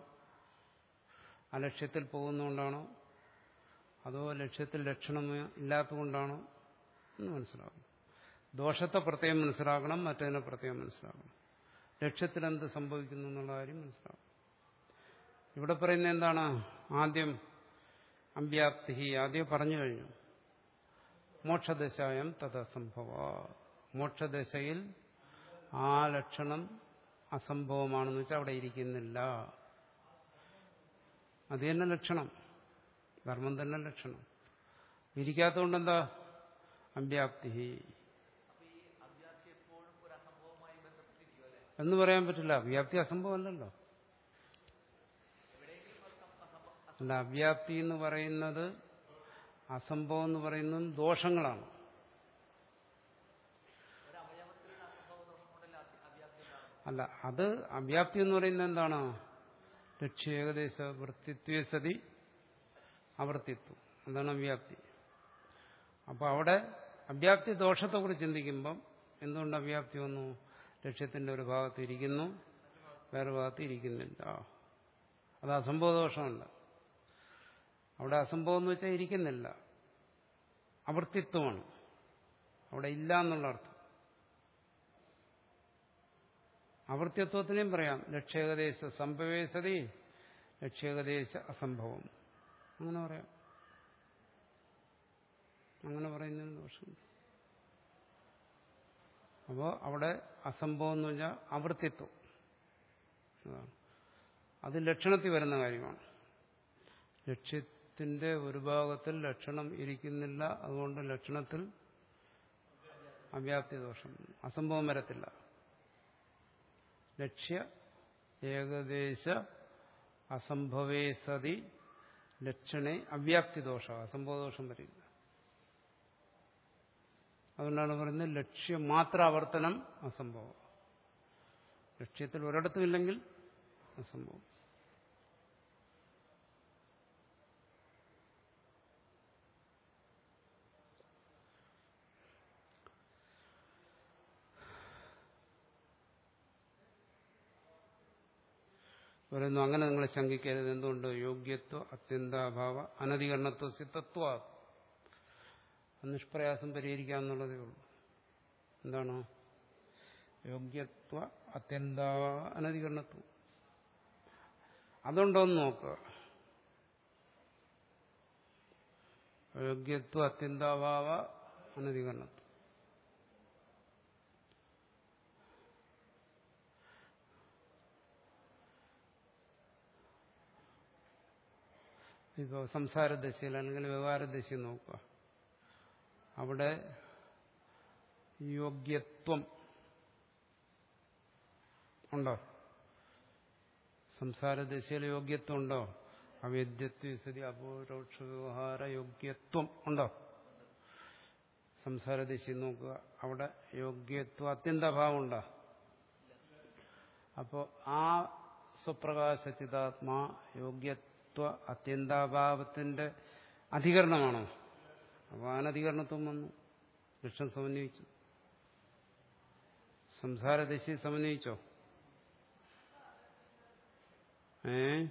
അലക്ഷ്യത്തിൽ പോകുന്നതുകൊണ്ടാണോ? അതോ ലക്ഷ്യത്തിൽ ലക്ഷണം ഇല്ലാത്തതുകൊണ്ടാണോ? എന്ന് മനസ്സിലാക്കണം ദോഷത്തെ പ്രത്യേകം മനസ്സിലാക്കണം മറ്റതിനെ പ്രത്യേകം മനസ്സിലാക്കണം. ലക്ഷ്യത്തിൽ എന്ത് സംഭവിക്കുന്നു എന്നുള്ള കാര്യം മനസ്സിലാക്കണം ഇവിടെ പറയുന്നത് എന്താണ്? ആദ്യം അമ്പ്യാപ്തി ആദ്യം പറഞ്ഞു കഴിഞ്ഞു. മോക്ഷദശായം തഥാസംഭവ. മോക്ഷദശയിൽ ആ ലക്ഷണം അസംഭവമാണെന്ന് വെച്ചാൽ അവിടെ ഇരിക്കുന്നില്ല. അത് തന്നെ ലക്ഷണം. ധർമ്മം തന്നെ ലക്ഷണം. ഇരിക്കാത്തതുകൊണ്ട് എന്താ അമ്പ്യാപ്തി എന്ന് പറയാൻ പറ്റില്ല. വ്യാപ്തി അസംഭവമല്ലല്ലോ. അല്ല അവ്യാപ്തി എന്ന് പറയുന്നത് അസംഭവം എന്ന് പറയുന്നതും ദോഷങ്ങളാണ്. അല്ല അത് അവ്യാപ്തി എന്ന് പറയുന്നത് എന്താണ്? ലക്ഷ്യ ഏകദേശ സതി അവർത്തിത്വം. അതാണ് അവ്യാപ്തി. അപ്പോൾ അവിടെ അവ്യാപ്തി ദോഷത്തെക്കുറിച്ച് ചിന്തിക്കുമ്പം എന്തുകൊണ്ട് അവ്യാപ്തി വന്നു? ലക്ഷ്യത്തിന്റെ ഒരു ഭാഗത്ത് ഇരിക്കുന്നു വേറെ ഭാഗത്ത് ഇരിക്കുന്നില്ല. അത് അസംഭവ ദോഷമുണ്ട് അവിടെ അസംഭവം എന്ന് വെച്ചാൽ ഇരിക്കുന്നില്ല. അവർത്തിത്വമാണ്. അവിടെ ഇല്ല എന്നുള്ള അർത്ഥം. അവർത്തിത്വത്തിനെയും പറയാം. ലക്ഷ്യകദേശ സംഭവേശതി ലക്ഷ്യകദേശ അസംഭവം. അങ്ങനെ പറയാം. അങ്ങനെ പറയുന്നതിന് ദോഷമുണ്ട് അപ്പോൾ അവിടെ അസംഭവം എന്ന് പറഞ്ഞാൽ അതാണ്. അത് ലക്ഷണത്തിൽ വരുന്ന കാര്യമാണ്. ലക്ഷ്യത്തിന്റെ ഒരു ഭാഗത്തിൽ ലക്ഷണം ഇരിക്കുന്നില്ല. അതുകൊണ്ട് ലക്ഷണത്തിൽ അവ്യാപ്തി ദോഷം. അസംഭവം വരത്തില്ല. ലക്ഷ്യ ഏകദേശ അസംഭവേ സതി ലക്ഷണെ അവ്യാപ്തി ദോഷ അസംഭവദോഷം വരില്ല. അതുകൊണ്ടാണ് പറയുന്നത് ലക്ഷ്യം മാത്ര ആവർത്തനം അസംഭവം. ലക്ഷ്യത്തിൽ ഒരിടത്തുമില്ലെങ്കിൽ അസംഭവം. പറയുന്നു അങ്ങനെ നിങ്ങൾ ശങ്കിക്കരുത്. എന്തുകൊണ്ട്? യോഗ്യത്വ അത്യന്താഭാവ അനധികരണത്വ സിദ്ധത്വ. നിഷ്പ്രയാസം പരിഹരിക്കാന്നുള്ളതേ ഉള്ളൂ. എന്താണ്? യോഗ്യത്വ അത്യന്താഭാവ അനധികരണത്വം. അതുണ്ടോന്ന് നോക്കുക യോഗ്യത്വ അത്യന്താഭാവ അനധികരണത്വം. ഇപ്പോൾ സംസാരദശയിൽ അല്ലെങ്കിൽ വ്യവഹാരദശയിൽ നോക്കുക. അവിടെ യോഗ്യത്വം ഉണ്ടോ? സംസാരദശയിൽ യോഗ്യത്വം ഉണ്ടോ? അവേദ്യത്വസ്ഥിതി അപരോക്ഷ വ്യവഹാര യോഗ്യത്വം ഉണ്ടോ? സംസാരദശയിൽ നോക്കുക. അവിടെ യോഗ്യത്വം അത്യന്താഭാവം ഉണ്ടോ അപ്പോൾ ആ സ്വപ്രകാശചിതാത്മാ യോഗ്യത്വ അത്യന്താഭാവത്തിന്റെ അധികരണമാണോ? അപ്പോൾ അനധികരണത്വം വന്നു. വൃക്ഷം സമന്വയിച്ചു. സംസാരദശി സമന്വയിച്ചോ? ഏ?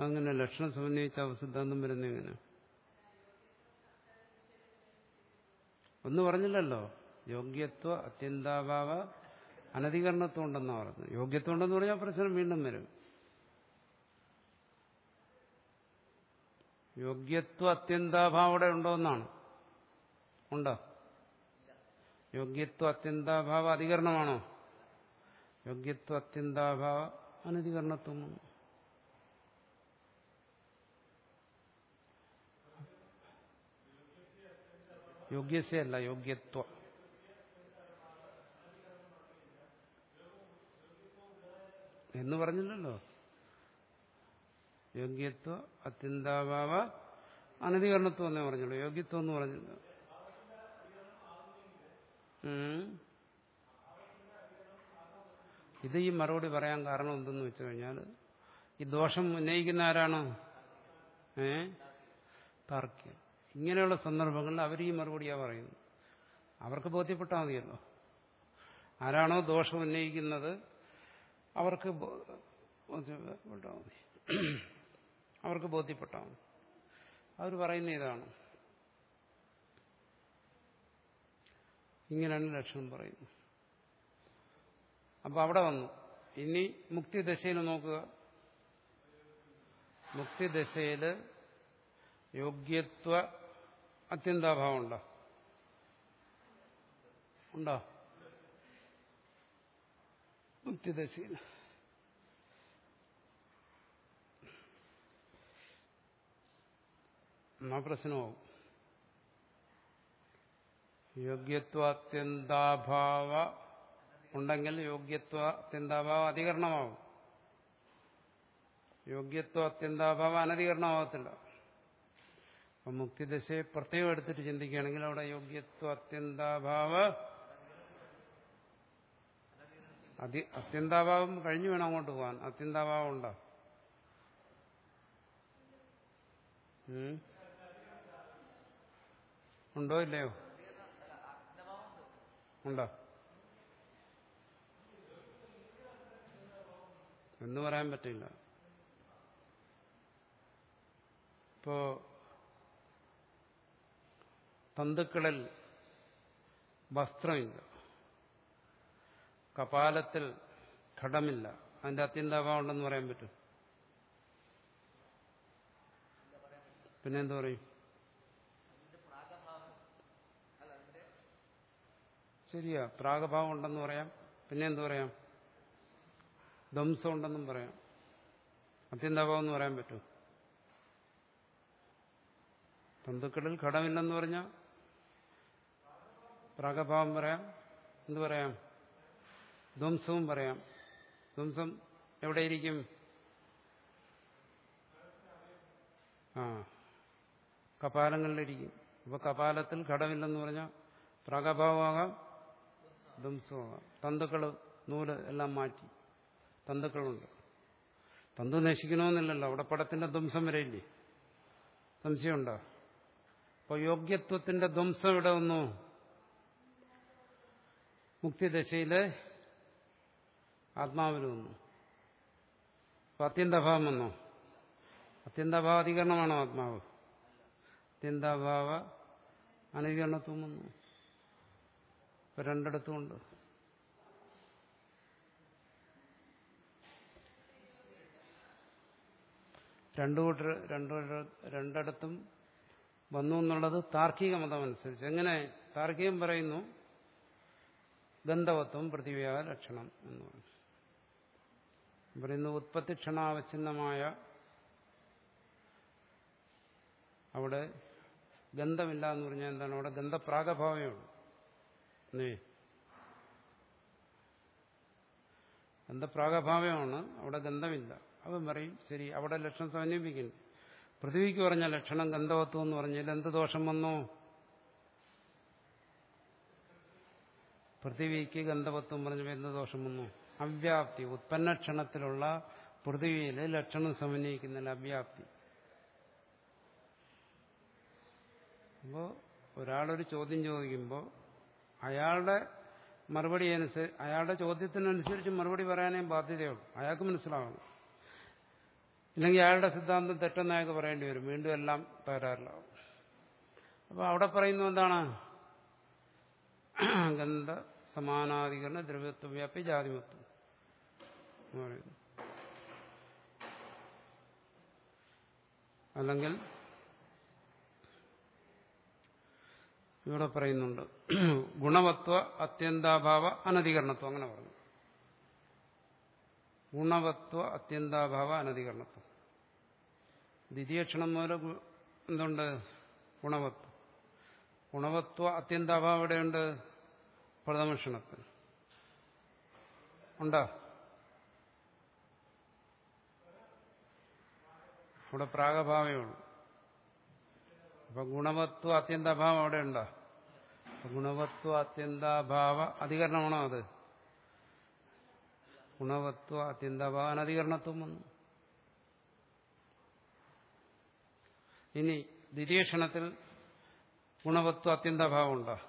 അങ്ങനെ ലക്ഷണം സമന്വയിച്ച അവസിദ്ധാന്തം വരുന്ന എങ്ങനെ? ഒന്ന് പറഞ്ഞില്ലല്ലോ. യോഗ്യത്വ അത്യന്താഭാവ അനധികരണത്വം ഉണ്ടെന്നാ പറഞ്ഞു യോഗ്യത്വം ഉണ്ടെന്ന് പറഞ്ഞാൽ പ്രശ്നം വീണ്ടും വരും. യോഗ്യത്വ അത്യന്താഭാവം അവിടെ ഉണ്ടോ എന്നാണ്. ഉണ്ടോ? യോഗ്യത്വ അത്യന്താഭാവ അധികരണമാണോ? യോഗ്യത്വ അത്യന്താഭാവ അനധികരണത്വം യോഗ്യസ്യല്ല യോഗ്യത്വ. എന്ന് പറഞ്ഞില്ലല്ലോ. യോഗ്യത്വ അത്യന്താഭാവ അനധികരണത്വം എന്നേ പറഞ്ഞുള്ളൂ. യോഗ്യത്വം എന്ന് പറഞ്ഞില്ല. ഇത് ഈ മറുപടി പറയാൻ കാരണം എന്തെന്ന് വെച്ചു കഴിഞ്ഞാൽ ഈ ദോഷം ഉന്നയിക്കുന്ന ആരാണ്? ഏ? തർക്കം. ഇങ്ങനെയുള്ള സന്ദർഭങ്ങളിൽ അവർ ഈ മറുപടിയാണ് പറയുന്നത്. അവർക്ക് ബോധ്യപ്പെട്ടാൽ മതിയല്ലോ. ആരാണോ ദോഷം ഉന്നയിക്കുന്നത് അവർക്ക് ബോധ്യപ്പെട്ടാൽ മതി. അവർക്ക് ബോധ്യപ്പെട്ടാൽ മതി അവർ പറയുന്ന ഇതാണ്. ഇങ്ങനെയാണ് ലക്ഷണം പറയുന്നത്. അപ്പൊ അവിടെ വന്നു. ഇനി മുക്തിദശയിൽ നോക്കുക. മുക്തിദശയിൽ യോഗ്യത്വ അത്യന്താഭാവം ഉണ്ടോ? ഉണ്ടോ? മുക്തിദശയിൽ എന്നാ പ്രശ്നമാവും. യോഗ്യത്വാത്യന്താഭാവ ഉണ്ടെങ്കിൽ യോഗ്യത്വ അത്യന്താഭാവ അധികരണമാവും. യോഗ്യത്വ അത്യന്താഭാവ അനധികരണമാകത്തില്ല അപ്പൊ മുക്തിദശയെ പ്രത്യേകം എടുത്തിട്ട് ചിന്തിക്കുകയാണെങ്കിൽ അവിടെ യോഗ്യത്വ അത്യന്താഭാവ അതി അത്യന്താഭാവം കഴിഞ്ഞു വേണം അങ്ങോട്ട് പോകാൻ. അത്യന്താഭാവം ഉണ്ടോ? ഉണ്ടോ ഇല്ലയോ? ഉണ്ടോ? എന്ന് പറയാൻ പറ്റില്ല. ഇപ്പോ തന്തുക്കളിൽ വസ്ത്രമില്ല. കപാലത്തിൽ ഘടമില്ല. അതിന്റെ അത്യന്താഭാവം ഉണ്ടെന്ന് പറയാൻ പറ്റും. പിന്നെന്തു പറയും? ശരിയാ. പ്രാഗഭാവം ഉണ്ടെന്ന് പറയാം. പിന്നെ എന്തു പറയാം? ധ്വംസം ഉണ്ടെന്നും പറയാം. അത്യന്താഭാവം എന്ന് പറയാൻ പറ്റും. തന്തുക്കളിൽ ഘടമില്ലെന്ന് പറഞ്ഞാൽ പ്രാഗഭാവം പറയാം. എന്തു പറയാം? ധ്വംസവും പറയാം. ധ്വംസം എവിടെയിരിക്കും? ആ കപാലങ്ങളിലിരിക്കും. അപ്പൊ കപാലത്തിൽ ഘടമില്ലെന്ന് പറഞ്ഞാൽ പ്രാഗഭാവമാകാം. ധ്വംസമാകാം തന്തുക്കൾ നൂൽ എല്ലാം മാറ്റി. തന്തുക്കളുണ്ട്. തന്തു നശിക്കണമെന്നില്ലല്ലോ. അവിടെ പടത്തിന്റെ ധ്വംസം വരെയില്ലേ? സംശയമുണ്ടോ? അപ്പോൾ യോഗ്യത്വത്തിന്റെ ധ്വംസം ഇവിടെ വന്നു. മുക്തിദശയിലെ ആത്മാവിൽ വന്നു. അപ്പൊ അത്യന്തഭാവം വന്നോ. അത്യന്തഭാവാധികരണമാണോ ആത്മാവ്? അത്യന്തഭാവ അനധികരണത്വം വന്നു. രണ്ടിടത്തുമുണ്ട് രണ്ടു കൂട്ടർ രണ്ടു രണ്ടിടത്തും വന്നു എന്നുള്ളത് താർക്കിക മതം അനുസരിച്ച് എങ്ങനെ? താർക്കികം പറയുന്നു ഗന്ധവത്വം പൃഥ്വിയായ ലക്ഷണം എന്ന് പറഞ്ഞു. പറയുന്നു ഉത്പത്തി ക്ഷണാവച്ഛിന്നമായ അവിടെ ഗന്ധമില്ല എന്ന് പറഞ്ഞാൽ എന്താണ്? അവിടെ ഗന്ധപ്രാഗഭാവമേ ഉള്ളൂ എന്നേ ഗന്ധപ്രാഗഭാവമാണ് അവിടെ ഗന്ധമില്ല. അവൻ പറയും ശരി അവിടെ ലക്ഷണം സമന്വയിപ്പിക്കുന്നു. പൃഥ്വിക്ക് പറഞ്ഞ ലക്ഷണം ഗന്ധവത്വം എന്ന് പറഞ്ഞാൽ എന്ത് ദോഷം വന്നു? പൃഥ്വിക്ക് ഗന്ധവത്വം പറഞ്ഞ എന്ത് ദോഷം വന്നു? അവ്യാപ്തി. ഉത്പന്നക്ഷണത്തിലുള്ള പൃഥ്വിയിൽ ലക്ഷണം സമന്വയിക്കുന്നില്ല അവ്യാപ്തി. അപ്പോൾ ഒരാളൊരു ചോദ്യം ചോദിക്കുമ്പോൾ അയാളുടെ മറുപടി അനുസരിച്ച് അയാളുടെ ചോദ്യത്തിനനുസരിച്ച് മറുപടി പറയാനേ ബാധ്യതയുള്ളൂ. അയാൾക്ക് മനസ്സിലാവണം. ഇല്ലെങ്കിൽ അയാളുടെ സിദ്ധാന്തം തെറ്റെന്ന് അയാൾക്ക് പറയേണ്ടി വരും. വീണ്ടും എല്ലാം തകരാറിലാവും. അപ്പോൾ അവിടെ പറയുന്നത് എന്താണ്? ഗന്ധ സമാനാധികരണ ദ്രവ്യത്വ വ്യാപി ജാതിമത്വം അല്ലെങ്കിൽ ഇവിടെ പറയുന്നുണ്ട്. ഗുണവത്വ അത്യന്താഭാവ അനധികരണത്വം അങ്ങനെ പറഞ്ഞു. ഗുണവത്വ അത്യന്താഭാവ അനധികരണത്വം. ദ്വിതീയക്ഷണം മുതൽ എന്തുണ്ട്? ഗുണവത്വം. ഗുണവത്വ അത്യന്താഭാവം എവിടെയുണ്ട്? പ്രഥമക്ഷണത്തിൽ. ഉണ്ടോ? ഇവിടെ പ്രാഗഭാവേ ഉള്ളൂ. അപ്പൊ ഗുണവത്വ അത്യന്താഭാവം അവിടെ ഉണ്ടോ? ഗുണവത്വ അത്യന്താഭാവ അധികരണമാണോ അത്? ഗുണവത്വ അത്യന്താഭാവ അനധികരണത്വം വന്നു. ഇനി നിരീക്ഷണത്തിൽ ഗുണവത്വ അത്യന്താഭാവം ഉണ്ടോ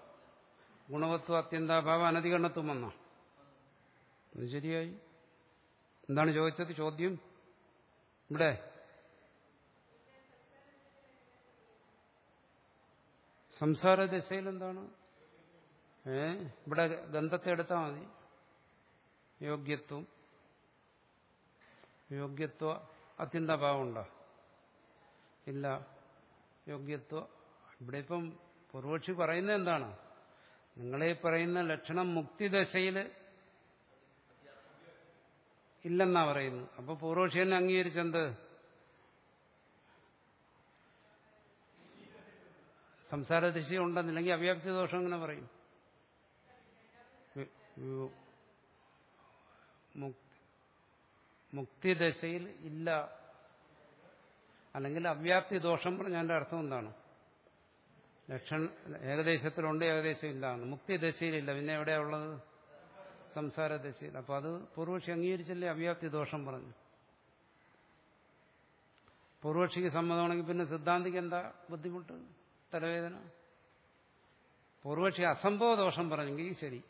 ഗുണവത്വ അത്യന്താഭാവ അനധികരണത്വം വന്നോ? അത് ശരിയായി. എന്താണ് ചോദിച്ചത് ചോദ്യം? ഇവിടെ. സംസാര ദശയിൽ എന്താണ്? ഇവിടെ ഗന്ധത്തെ എടുത്താൽ മതി. യോഗ്യത്വം. യോഗ്യത്വ അത്യന്തഭാവം ഉണ്ടോ ഇല്ല. യോഗ്യത്വ. ഇവിടെ ഇപ്പം പൂർവക്ഷി പറയുന്നത് എന്താണ്? നിങ്ങളെ പറയുന്ന ലക്ഷണം മുക്തിദശയിൽ ഇല്ലെന്നാ പറയുന്നു. അപ്പൊ പൂർവക്ഷി തന്നെ അംഗീകരിച്ചെന്ത്? സംസാര ദിശ ഉണ്ടെന്നില്ലെങ്കിൽ അവ്യാപ്തി ദോഷം ഇങ്ങനെ പറയും. മുക്തിദശയിൽ ഇല്ല. അല്ലെങ്കിൽ അവ്യാപ്തി ദോഷം പറഞ്ഞതിന്റെ അർത്ഥം എന്താണ്? ലക്ഷണ ഏകദേശത്തിലുണ്ട് ഏകദേശം ഇല്ല. മുക്തിദശയിലില്ല പിന്നെ എവിടെയാ ഉള്ളത്? സംസാര ദശയിൽ അപ്പൊ അത് പൂർവക്ഷി അംഗീകരിച്ചല്ലേ? അവ്യാപ്തി ദോഷം പറഞ്ഞു. പൂർവക്ഷിക്ക് സമ്മതമാണെങ്കിൽ പിന്നെ സിദ്ധാന്തിക്ക് എന്താ ബുദ്ധിമുട്ട്? തലവേദന? പൂർവക്ഷി അസംഭവ ദോഷം പറഞ്ഞെങ്കിൽ ശരി.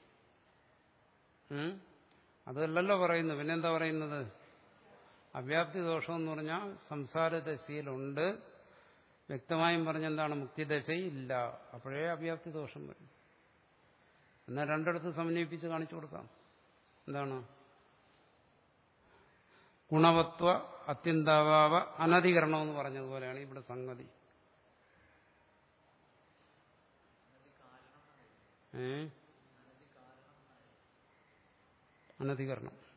അതല്ലല്ലോ പറയുന്നു പിന്നെന്താ പറയുന്നത്? അവ്യാപ്തി ദോഷം എന്ന് പറഞ്ഞാൽ സംസാരദശയിലുണ്ട്. വ്യക്തമായും പറഞ്ഞെന്താണ്? മുക്തിദശയില്ല അപ്പോഴേ അവ്യാപ്തി ദോഷം വരും. എന്നാൽ രണ്ടിടത്ത് സമന്വയിപ്പിച്ച് കാണിച്ചു കൊടുക്കാം. എന്താണ്? ഗുണവത്വ അത്യന്താഭാവ അനധികരണം എന്ന് പറഞ്ഞതുപോലെയാണ് ഇവിടെ സംഗതി. ഏ? അനധികരണം.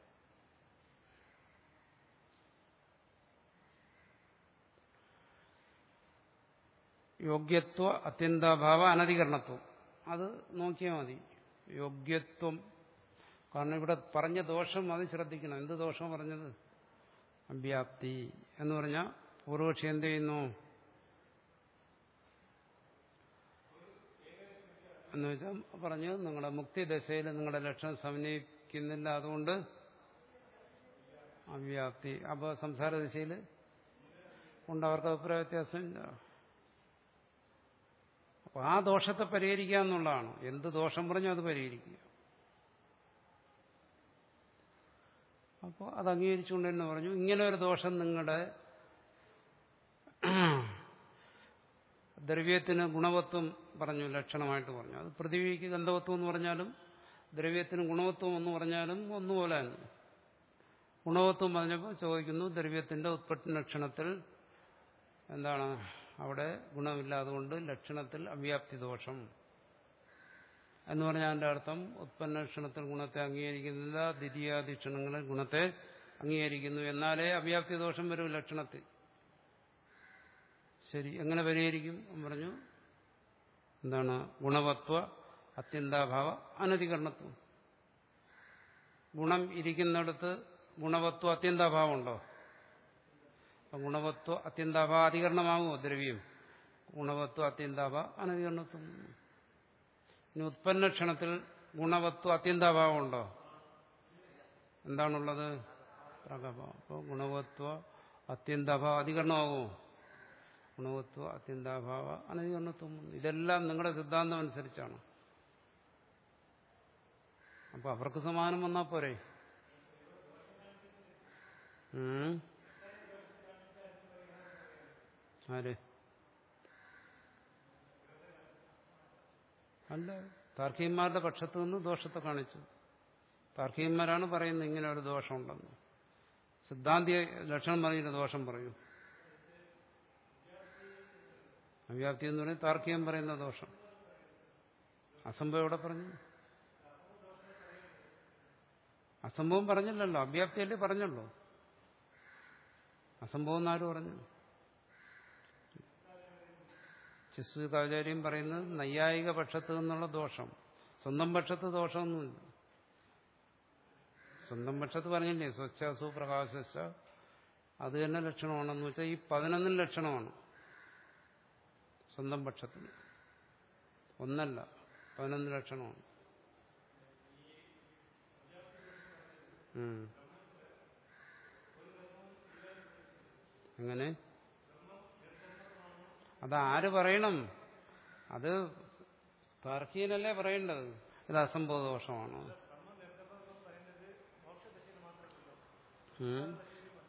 യോഗ്യത്വ അത്യന്താഭാവ അനധികരണത്വം. അത് നോക്കിയാൽ മതി. യോഗ്യത്വം. കാരണം ഇവിടെ പറഞ്ഞ ദോഷം അത് ശ്രദ്ധിക്കണം. എന്ത് ദോഷം പറഞ്ഞത്? അവ്യാപ്തി എന്ന് പറഞ്ഞാൽ പൂർവക്ഷി എന്ത് ചെയ്യുന്നു? എന്ന് വെച്ചാൽ പറഞ്ഞു നിങ്ങളുടെ മുക്തി ദശയിൽ നിങ്ങളുടെ ലക്ഷണം സമന്വയിക്കുന്നില്ല അതുകൊണ്ട് അവ്യാപ്തി. അപ്പോൾ സംസാര ദിശയിൽ ഉണ്ട്. അവർക്ക് അഭിപ്രായ വ്യത്യാസമില്ല അപ്പോൾ ആ ദോഷത്തെ പരിഹരിക്കുക എന്നുള്ളതാണ്. എന്ത് ദോഷം പറഞ്ഞു അത് പരിഹരിക്കുക. അപ്പോൾ അത് അംഗീകരിച്ചുകൊണ്ട് തന്നെ പറഞ്ഞു ഇങ്ങനെ ഒരു ദോഷം നിങ്ങളുടെ ദ്രവ്യത്തിന് ഗുണവത്വം പറഞ്ഞു ലക്ഷണമായിട്ട് പറഞ്ഞു. അത് പൃഥ്വിക്ക് ഗന്ധവത്വം എന്ന് പറഞ്ഞാലും ദ്രവ്യത്തിന് ഗുണവത്വം എന്ന് പറഞ്ഞാലും ഒന്നുപോലെ ഗുണവത്വം പറഞ്ഞപ്പോൾ ചോദിക്കുന്നു ദ്രവ്യത്തിന്റെ ഉത്പത്തി ലക്ഷണത്തിൽ എന്താണ്? അവിടെ ഗുണമില്ലാതുകൊണ്ട് ലക്ഷണത്തിൽ അവ്യാപ്തി ദോഷം. എന്ന് പറഞ്ഞാൽ അതിന്റെ അർത്ഥം ഉത്പന്ന ലക്ഷണത്തിൽ ഗുണത്തെ അംഗീകരിക്കുന്നില്ല ദ്വിതീയാധിക്ഷണങ്ങളിൽ ഗുണത്തെ അംഗീകരിക്കുന്നു. എന്നാലേ അവ്യാപ്തി ദോഷം വരും ലക്ഷണത്തിൽ. ശരി എങ്ങനെ പരിഹരിക്കും? പറഞ്ഞു എന്താണ്? ഗുണവത്വ അത്യന്താഭാവ അനധികരണത്വം. ഗുണം ഇരിക്കുന്നിടത്ത് ഗുണവത്വ അത്യന്താഭാവം ഉണ്ടോ അപ്പം ഗുണവത്വ അത്യന്താഭാവ അധികരണമാകുമോ ദ്രവ്യം? ഗുണവത്വ അത്യന്താഭാവ അനധികരണത്വം. ഇനി ഉത്പന്നക്ഷണത്തിൽ ഗുണവത്വ അത്യന്താഭാവം ഉണ്ടോ എന്താണുള്ളത്? പ്രകഭാവം അപ്പോൾ ഗുണവത്വ അത്യന്താഭാവ അധികരണമാകുമോ? ഗുണവത്വ അത്യന്താഭാവ അനധികരണത്വം. ഇതെല്ലാം നിങ്ങളുടെ സിദ്ധാന്തം അനുസരിച്ചാണ് അപ്പൊ അവർക്ക് സമാനം വന്നാ പോരെ. ആര്? അല്ല താർക്കികന്മാരുടെ പക്ഷത്തു നിന്ന് ദോഷത്തെ കാണിച്ചു. താർക്കികന്മാരാണ് പറയുന്നത് ഇങ്ങനെ ഒരു ദോഷമുണ്ടെന്ന്. സിദ്ധാന്തി ലക്ഷണം പറയുന്ന ദോഷം പറയൂ. അവ്യാപ്തി എന്ന് പറയുന്നത് താർക്കികം പറയുന്ന ദോഷം. അസംഭവം എവിടെ പറഞ്ഞു? അസംഭവം പറഞ്ഞില്ലല്ലോ. അവ്യാപ്തിയല്ലേ പറഞ്ഞല്ലോ അസംഭവം എന്നാരും പറഞ്ഞു ചിസ്തുകാചാര്യം പറയുന്നത് നൈയായിക പക്ഷത്ത് നിന്നുള്ള ദോഷം. സ്വന്തം പക്ഷത്ത് ദോഷമൊന്നുമില്ല. സ്വന്തം പക്ഷത്ത് പറഞ്ഞില്ലേ? സ്വച്ഛാസു സുപ്രകാശ അത് തന്നെ ലക്ഷണമാണെന്ന് വെച്ചാൽ ഈ പതിനൊന്നും ലക്ഷണമാണ്. സ്വന്തം പക്ഷത്തിന്. ഒന്നല്ല പതിനൊന്ന് ലക്ഷണമാണ്. ഉം. അതാര് പറയണം? അത് താർക്കീനല്ലേ പറയേണ്ടത്? ഇത് അസംഭവ.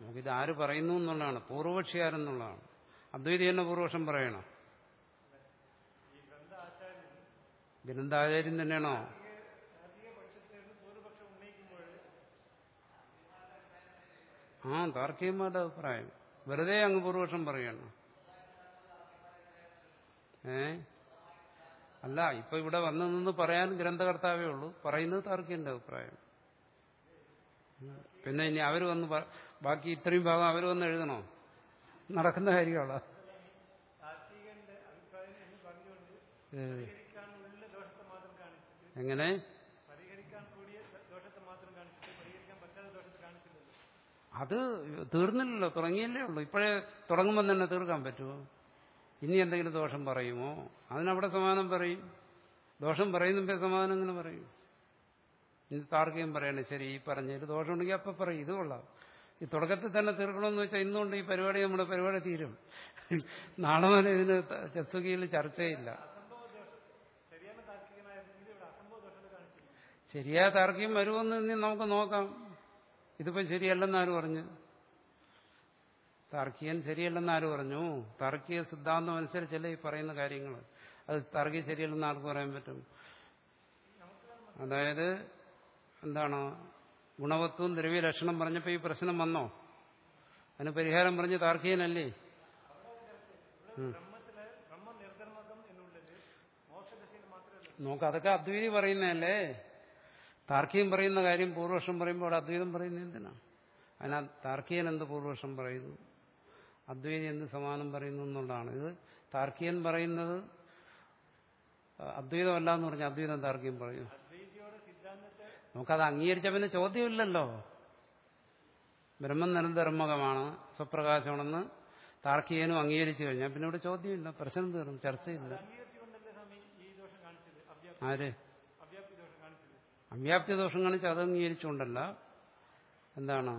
നമുക്കിത് ആര് പറയുന്നു എന്നുള്ളതാണ്. പൂർവപക്ഷി ആരെന്നുള്ളതാണ് അദ്വൈതി തന്നെ പൂർവപക്ഷം പറയണം. ഗ്രന്ഥാചാര്യം തന്നെയാണോ? ആ താർക്കികന്മാരുടെ അഭിപ്രായം. വെറുതെ അങ്ങ് പൂർവപക്ഷം പറയണം ഏ? അല്ല ഇപ്പൊ ഇവിടെ വന്നു നിന്ന് പറയാൻ ഗ്രന്ഥകർത്താവേ ഉള്ളൂ. പറയുന്നത് താർക്കികന്റെ അഭിപ്രായം. പിന്നെ ഇനി അവർ വന്ന് ബാക്കി ഇത്രയും ഭാഗം അവർ വന്ന് എഴുതണോ? നടക്കുന്ന കാര്യമാണ്. എങ്ങനെ? അത് തീർന്നില്ലല്ലോ തുടങ്ങിയല്ലേ ഉള്ളൂ. ഇപ്പോഴേ തുടങ്ങുമ്പോൾ തന്നെ തീർക്കാൻ പറ്റുമോ? ഇനി എന്തെങ്കിലും ദോഷം പറയുമോ? അതിനവിടെ സമാധാനം പറയും. ദോഷം പറയുന്നുമ്പേ സമാധാനം ഇങ്ങനെ പറയും. ഇനി താർക്കുകയും പറയണേ ശരി ഈ പറഞ്ഞതിൽ ദോഷമുണ്ടെങ്കിൽ അപ്പം പറയും. ഇത് കൊള്ളാം. ഈ തുടക്കത്തിൽ തന്നെ തീർക്കണമെന്ന് വെച്ചാൽ ഇന്നുകൊണ്ട് ഈ പരിപാടി നമ്മുടെ പരിപാടി തീരും. നാളെ വരെ ഇതിന് ചത്തുകയിൽ ചർച്ചയില്ല. ശരിയായ താർക്കികം വരുമെന്ന് ഇനി നമുക്ക് നോക്കാം. ഇതിപ്പം ശരിയല്ലെന്നാര് പറഞ്ഞു? താർക്കികൻ ശരിയല്ലെന്നാര് പറഞ്ഞു? താർക്കിക സിദ്ധാന്തം അനുസരിച്ചല്ലേ ഈ പറയുന്ന കാര്യങ്ങൾ അത് തർക്കി ശരിയല്ലെന്ന് ആർക്ക് പറയാൻ പറ്റും? അതായത് എന്താണ്? ഗുണവത്വം ദ്രവ്യലക്ഷണം പറഞ്ഞപ്പോൾ ഈ പ്രശ്നം വന്നോ? അതിന് പരിഹാരം പറഞ്ഞ് താർക്കികനല്ലേ? നോക്ക നോക്ക് അതൊക്കെ അദ്വൈതി പറയുന്നതല്ലേ? താർക്കികം പറയുന്ന കാര്യം പൂർവക്ഷം പറയുമ്പോൾ അവിടെ അദ്വൈതം പറയുന്നത് എന്തിനാ? അതിനാ താർക്കികൻ എന്ത് പൂർവക്ഷം പറയുന്നു? അദ്വൈതം എന്ത് സമാനം പറയുന്നു എന്നുള്ളതാണ്. ഇത് താർക്കികൻ പറയുന്നത് അദ്വൈതമല്ല എന്ന് പറഞ്ഞാൽ അദ്വൈതം താർക്കികം പറയും. നമുക്കത് അംഗീകരിച്ച പിന്നെ ചോദ്യമില്ലല്ലോ. ബ്രഹ്മം നിരന്തർമ്മകമാണ് സ്വപ്രകാശമാണെന്ന് താർക്കികനും അംഗീകരിച്ചു കഴിഞ്ഞാൽ പിന്നെ ഇവിടെ ചോദ്യമില്ല പ്രശ്നം തീർന്നു ചർച്ചയില്ല. ആര്? അവ്യാപ്തി ദോഷം കാണിച്ച് അത് അംഗീകരിച്ചുകൊണ്ടല്ല. എന്താണ്?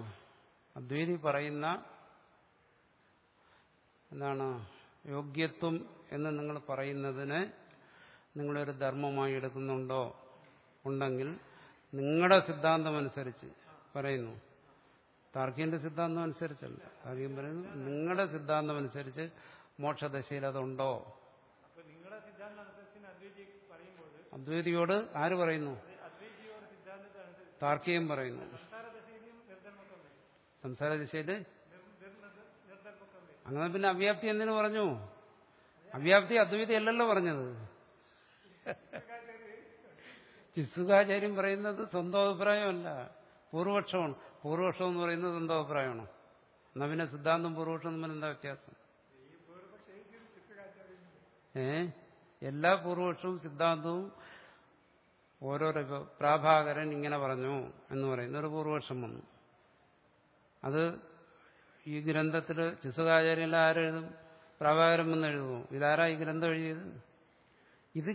അദ്വൈതി പറയുന്ന എന്താണ്? യോഗ്യത്വം എന്ന് നിങ്ങൾ പറയുന്നതിന് നിങ്ങളൊരു ധർമ്മമായി എടുക്കുന്നുണ്ടോ? ഉണ്ടെങ്കിൽ നിങ്ങളുടെ സിദ്ധാന്തം അനുസരിച്ച് പറയുന്നു താർക്കികന്റെ സിദ്ധാന്തം അനുസരിച്ചല്ല താർക്കികൻ പറയുന്നു നിങ്ങളുടെ സിദ്ധാന്തം അനുസരിച്ച് മോക്ഷദശയിൽ അതുണ്ടോ അദ്വൈതിയോട് ആര് പറയുന്നു? താർക്കികം പറയുന്നു. സംസാര ദിശയിൽ അങ്ങനെ പിന്നെ അവ്യാപ്തി എന്തിനു പറഞ്ഞു? അവ്യാപ്തി അദ്വൈതി അല്ലല്ലോ പറഞ്ഞത്. ചിസുഖാചാര്യം പറയുന്നത് സ്വന്തം അഭിപ്രായമല്ല. പൂർവപക്ഷമാണ്. പൂർവപക്ഷം എന്ന് പറയുന്നത് സ്വന്തം അഭിപ്രായമാണോ. എന്നാ പിന്നെ സിദ്ധാന്തം പൂർവപക്ഷം തമ്മിൽ എന്താ വ്യത്യാസം? ഏ? എല്ലാ പൂർവപക്ഷവും സിദ്ധാന്തവും ഓരോരോ പ്രാഭാകരൻ ഇങ്ങനെ പറഞ്ഞു എന്ന് പറയുന്ന. ഒരു പൂർവക്ഷം വന്നു. അത് ഈ ഗ്രന്ഥത്തിൽ ചിസുകാചാര്യല്ല ആരെഴുതും? പ്രാഭാകരൻ വന്ന് എഴുതുമോ? ഇതാരാ ഈ ഗ്രന്ഥം എഴുതിയത്? ഇത്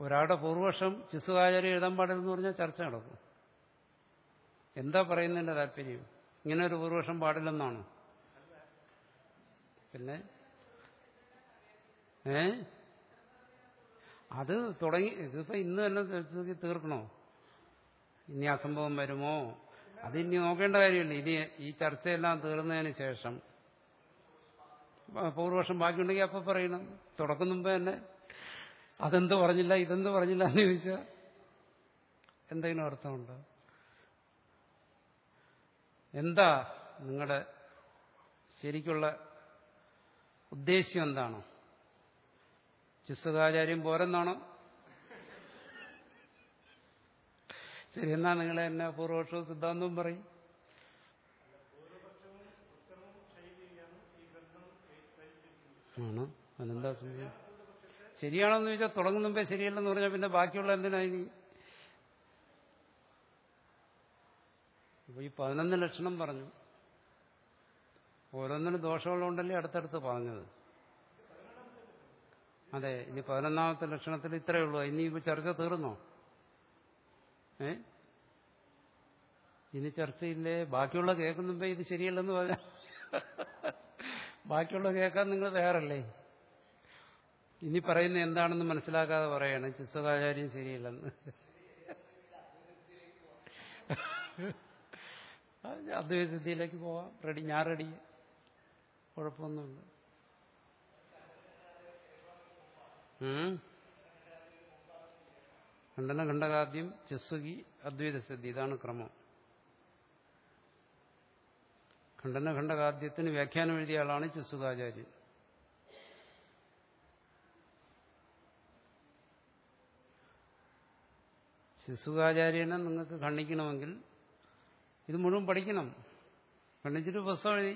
ഒരാളുടെ പൂർവക്ഷം ചിസുകാചാര്യം എഴുതാൻ പാടില്ലെന്ന് പറഞ്ഞാൽ ചർച്ച നടക്കും. എന്താ പറയുന്നതിന്റെ താല്പര്യം? ഇങ്ങനെ ഒരു പൂർവക്ഷം പാടില്ലെന്നാണോ? പിന്നെ ഏ? അത് തുടങ്ങി ഇതിപ്പോ ഇന്ന് തന്നെ തീർക്കണോ? ഇനി അസംഭവം വരുമോ? അത് ഇനി നോക്കേണ്ട കാര്യമില്ല. ഇനി ഈ ചർച്ചയെല്ലാം തീർന്നതിന് ശേഷം. പൂർവർഷം ബാക്കിയുണ്ടെങ്കിൽ അപ്പൊ പറയണം. തുടക്കം മുമ്പ് തന്നെ. അതെന്ത് പറഞ്ഞില്ല ഇതെന്ത് പറഞ്ഞില്ല എന്ന് ചോദിച്ചാൽ എന്തെങ്കിലും അർത്ഥമുണ്ടോ? എന്താ നിങ്ങളുടെ ശരിക്കുള്ള ഉദ്ദേശ്യം എന്താണ്? ചിസ്തുകാചാര്യം പോരെന്നാണോ? ശരി എന്നാ നിങ്ങൾ എന്നെ പൂർവപക്ഷവും സിദ്ധാന്തവും പറയും. ആണോ? അതെന്താ സംഭവം ശരിയാണോന്ന് ചോദിച്ചാൽ തുടങ്ങും മുമ്പേ ശരിയല്ലെന്ന് പറഞ്ഞാൽ പിന്നെ ബാക്കിയുള്ള എന്തിനാ ഇനി? അപ്പൊ ഈ പതിനൊന്ന് ലക്ഷണം പറഞ്ഞു. ഓരോന്നിനും ദോഷമുള്ളതുകൊണ്ടല്ലേ അടുത്തടുത്ത് പറഞ്ഞത്? അതെ ഇനി പതിനൊന്നാമത്തെ ലക്ഷണത്തിൽ ഇത്രയേ ഉള്ളൂ. ഇനി ഇപ്പൊ ചർച്ച തീർന്നോ? ഏ? ഇനി ചർച്ചയില്ലേ? ബാക്കിയുള്ള കേൾക്കുന്നുമ്പോ ഇത് ശരിയല്ലെന്ന് പറഞ്ഞാൽ ബാക്കിയുള്ള കേൾക്കാൻ നിങ്ങൾ തയ്യാറല്ലേ? ഇനി പറയുന്ന എന്താണെന്ന് മനസ്സിലാക്കാതെ പറയണം. ചിസ്വകാചാര്യം ശരിയല്ലെന്ന്. അദ്വൈതത്തിലേക്ക് പോവാം. റെഡി ഞാൻ റെഡി. കുഴപ്പമൊന്നുമില്ല ഉം. ഖണ്ഡന ഖണ്ഡകാദ്യം ചെസ്സുകി അദ്വൈത സിദ്ധി ഇതാണ് ക്രമം. ഖണ്ഡന ഖണ്ഡകാദ്യത്തിന് വ്യാഖ്യാനം എഴുതിയ ആളാണ് ചെസ്സുകാചാര്യൻ ശിശുകാചാര്യനെ നിങ്ങൾക്ക് ഖണ്ഡിക്കണമെങ്കിൽ ഇത് മുഴുവൻ പഠിക്കണം. ഖണ്ഡിച്ചിട്ട് പുസ്തകം എഴുതി.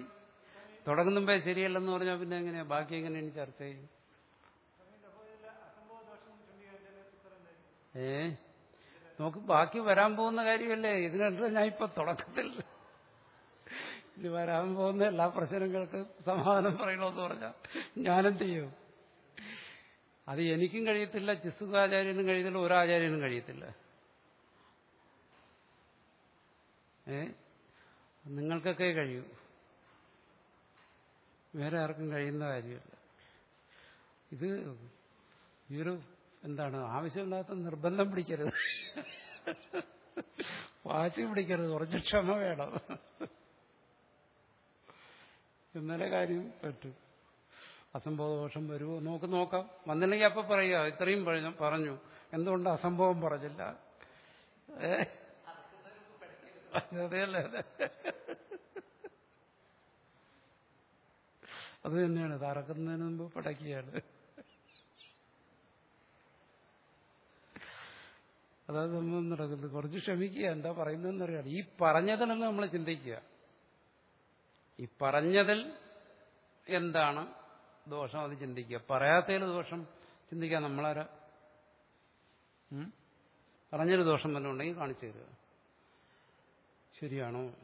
തുടങ്ങുന്നുമ്പേ ശരിയല്ലെന്ന് പറഞ്ഞാൽ പിന്നെ എങ്ങനെയാ? ബാക്കി എങ്ങനെയാണ് ചർച്ച ചെയ്യും? ഏ? നോക്ക് ബാക്കി വരാൻ പോകുന്ന കാര്യമല്ലേ? ഇതിനെന്താ ഞാൻ ഇപ്പൊ തുടക്കത്തിൽ ഇനി വരാൻ പോകുന്ന എല്ലാ പ്രശ്നങ്ങൾക്ക് സമാധാനം പറയണമെന്ന് പറഞ്ഞാൽ ഞാനെന്ത് ചെയ്യും? അത് എനിക്കും കഴിയത്തില്ല ചിസുഖാചാര്യനും കഴിയത്തില്ല ഒരാചാര്യനും കഴിയത്തില്ല. ഏ? നിങ്ങൾക്കൊക്കെ കഴിയൂ. വേറെ ആർക്കും കഴിയുന്ന കാര്യമല്ല. ഇത് ഈ ഒരു എന്താണ്? ആവശ്യമില്ലാത്ത നിർബന്ധം പിടിക്കരുത്. വാശി പിടിക്കരുത്. കുറച്ച് ക്ഷമ വേണം. എന്നാലേ കാര്യം പറ്റും. അസംഭവദോഷം വരുമോ നോക്ക് നോക്കാം. വന്നില്ലെങ്കിൽ അപ്പൊ പറയുക. ഇത്രയും പറഞ്ഞു എന്തുകൊണ്ട് അസംഭവം പറഞ്ഞില്ല? അതെയല്ലേ. അതെ. അത് തന്നെയാണ്. തറക്കുന്നതിന് മുമ്പ് പടക്കുകയാണ് അതായത് നമ്മൾ നടക്കുന്നത് കുറച്ച് ക്ഷമിക്കുക. എന്താ പറയുന്നതെന്നറിയാം ഈ പറഞ്ഞതിലെന്ന് നമ്മൾ ചിന്തിക്കുക. ഈ പറഞ്ഞതിൽ എന്താണ് ദോഷം അത് ചിന്തിക്കുക. പറയാത്തതിൽ ദോഷം ചിന്തിക്കുക. നമ്മളാരാ? പറഞ്ഞൊരു ദോഷം തന്നെ ഉണ്ടെങ്കിൽ കാണിച്ചു തരിക. ശരിയാണോ?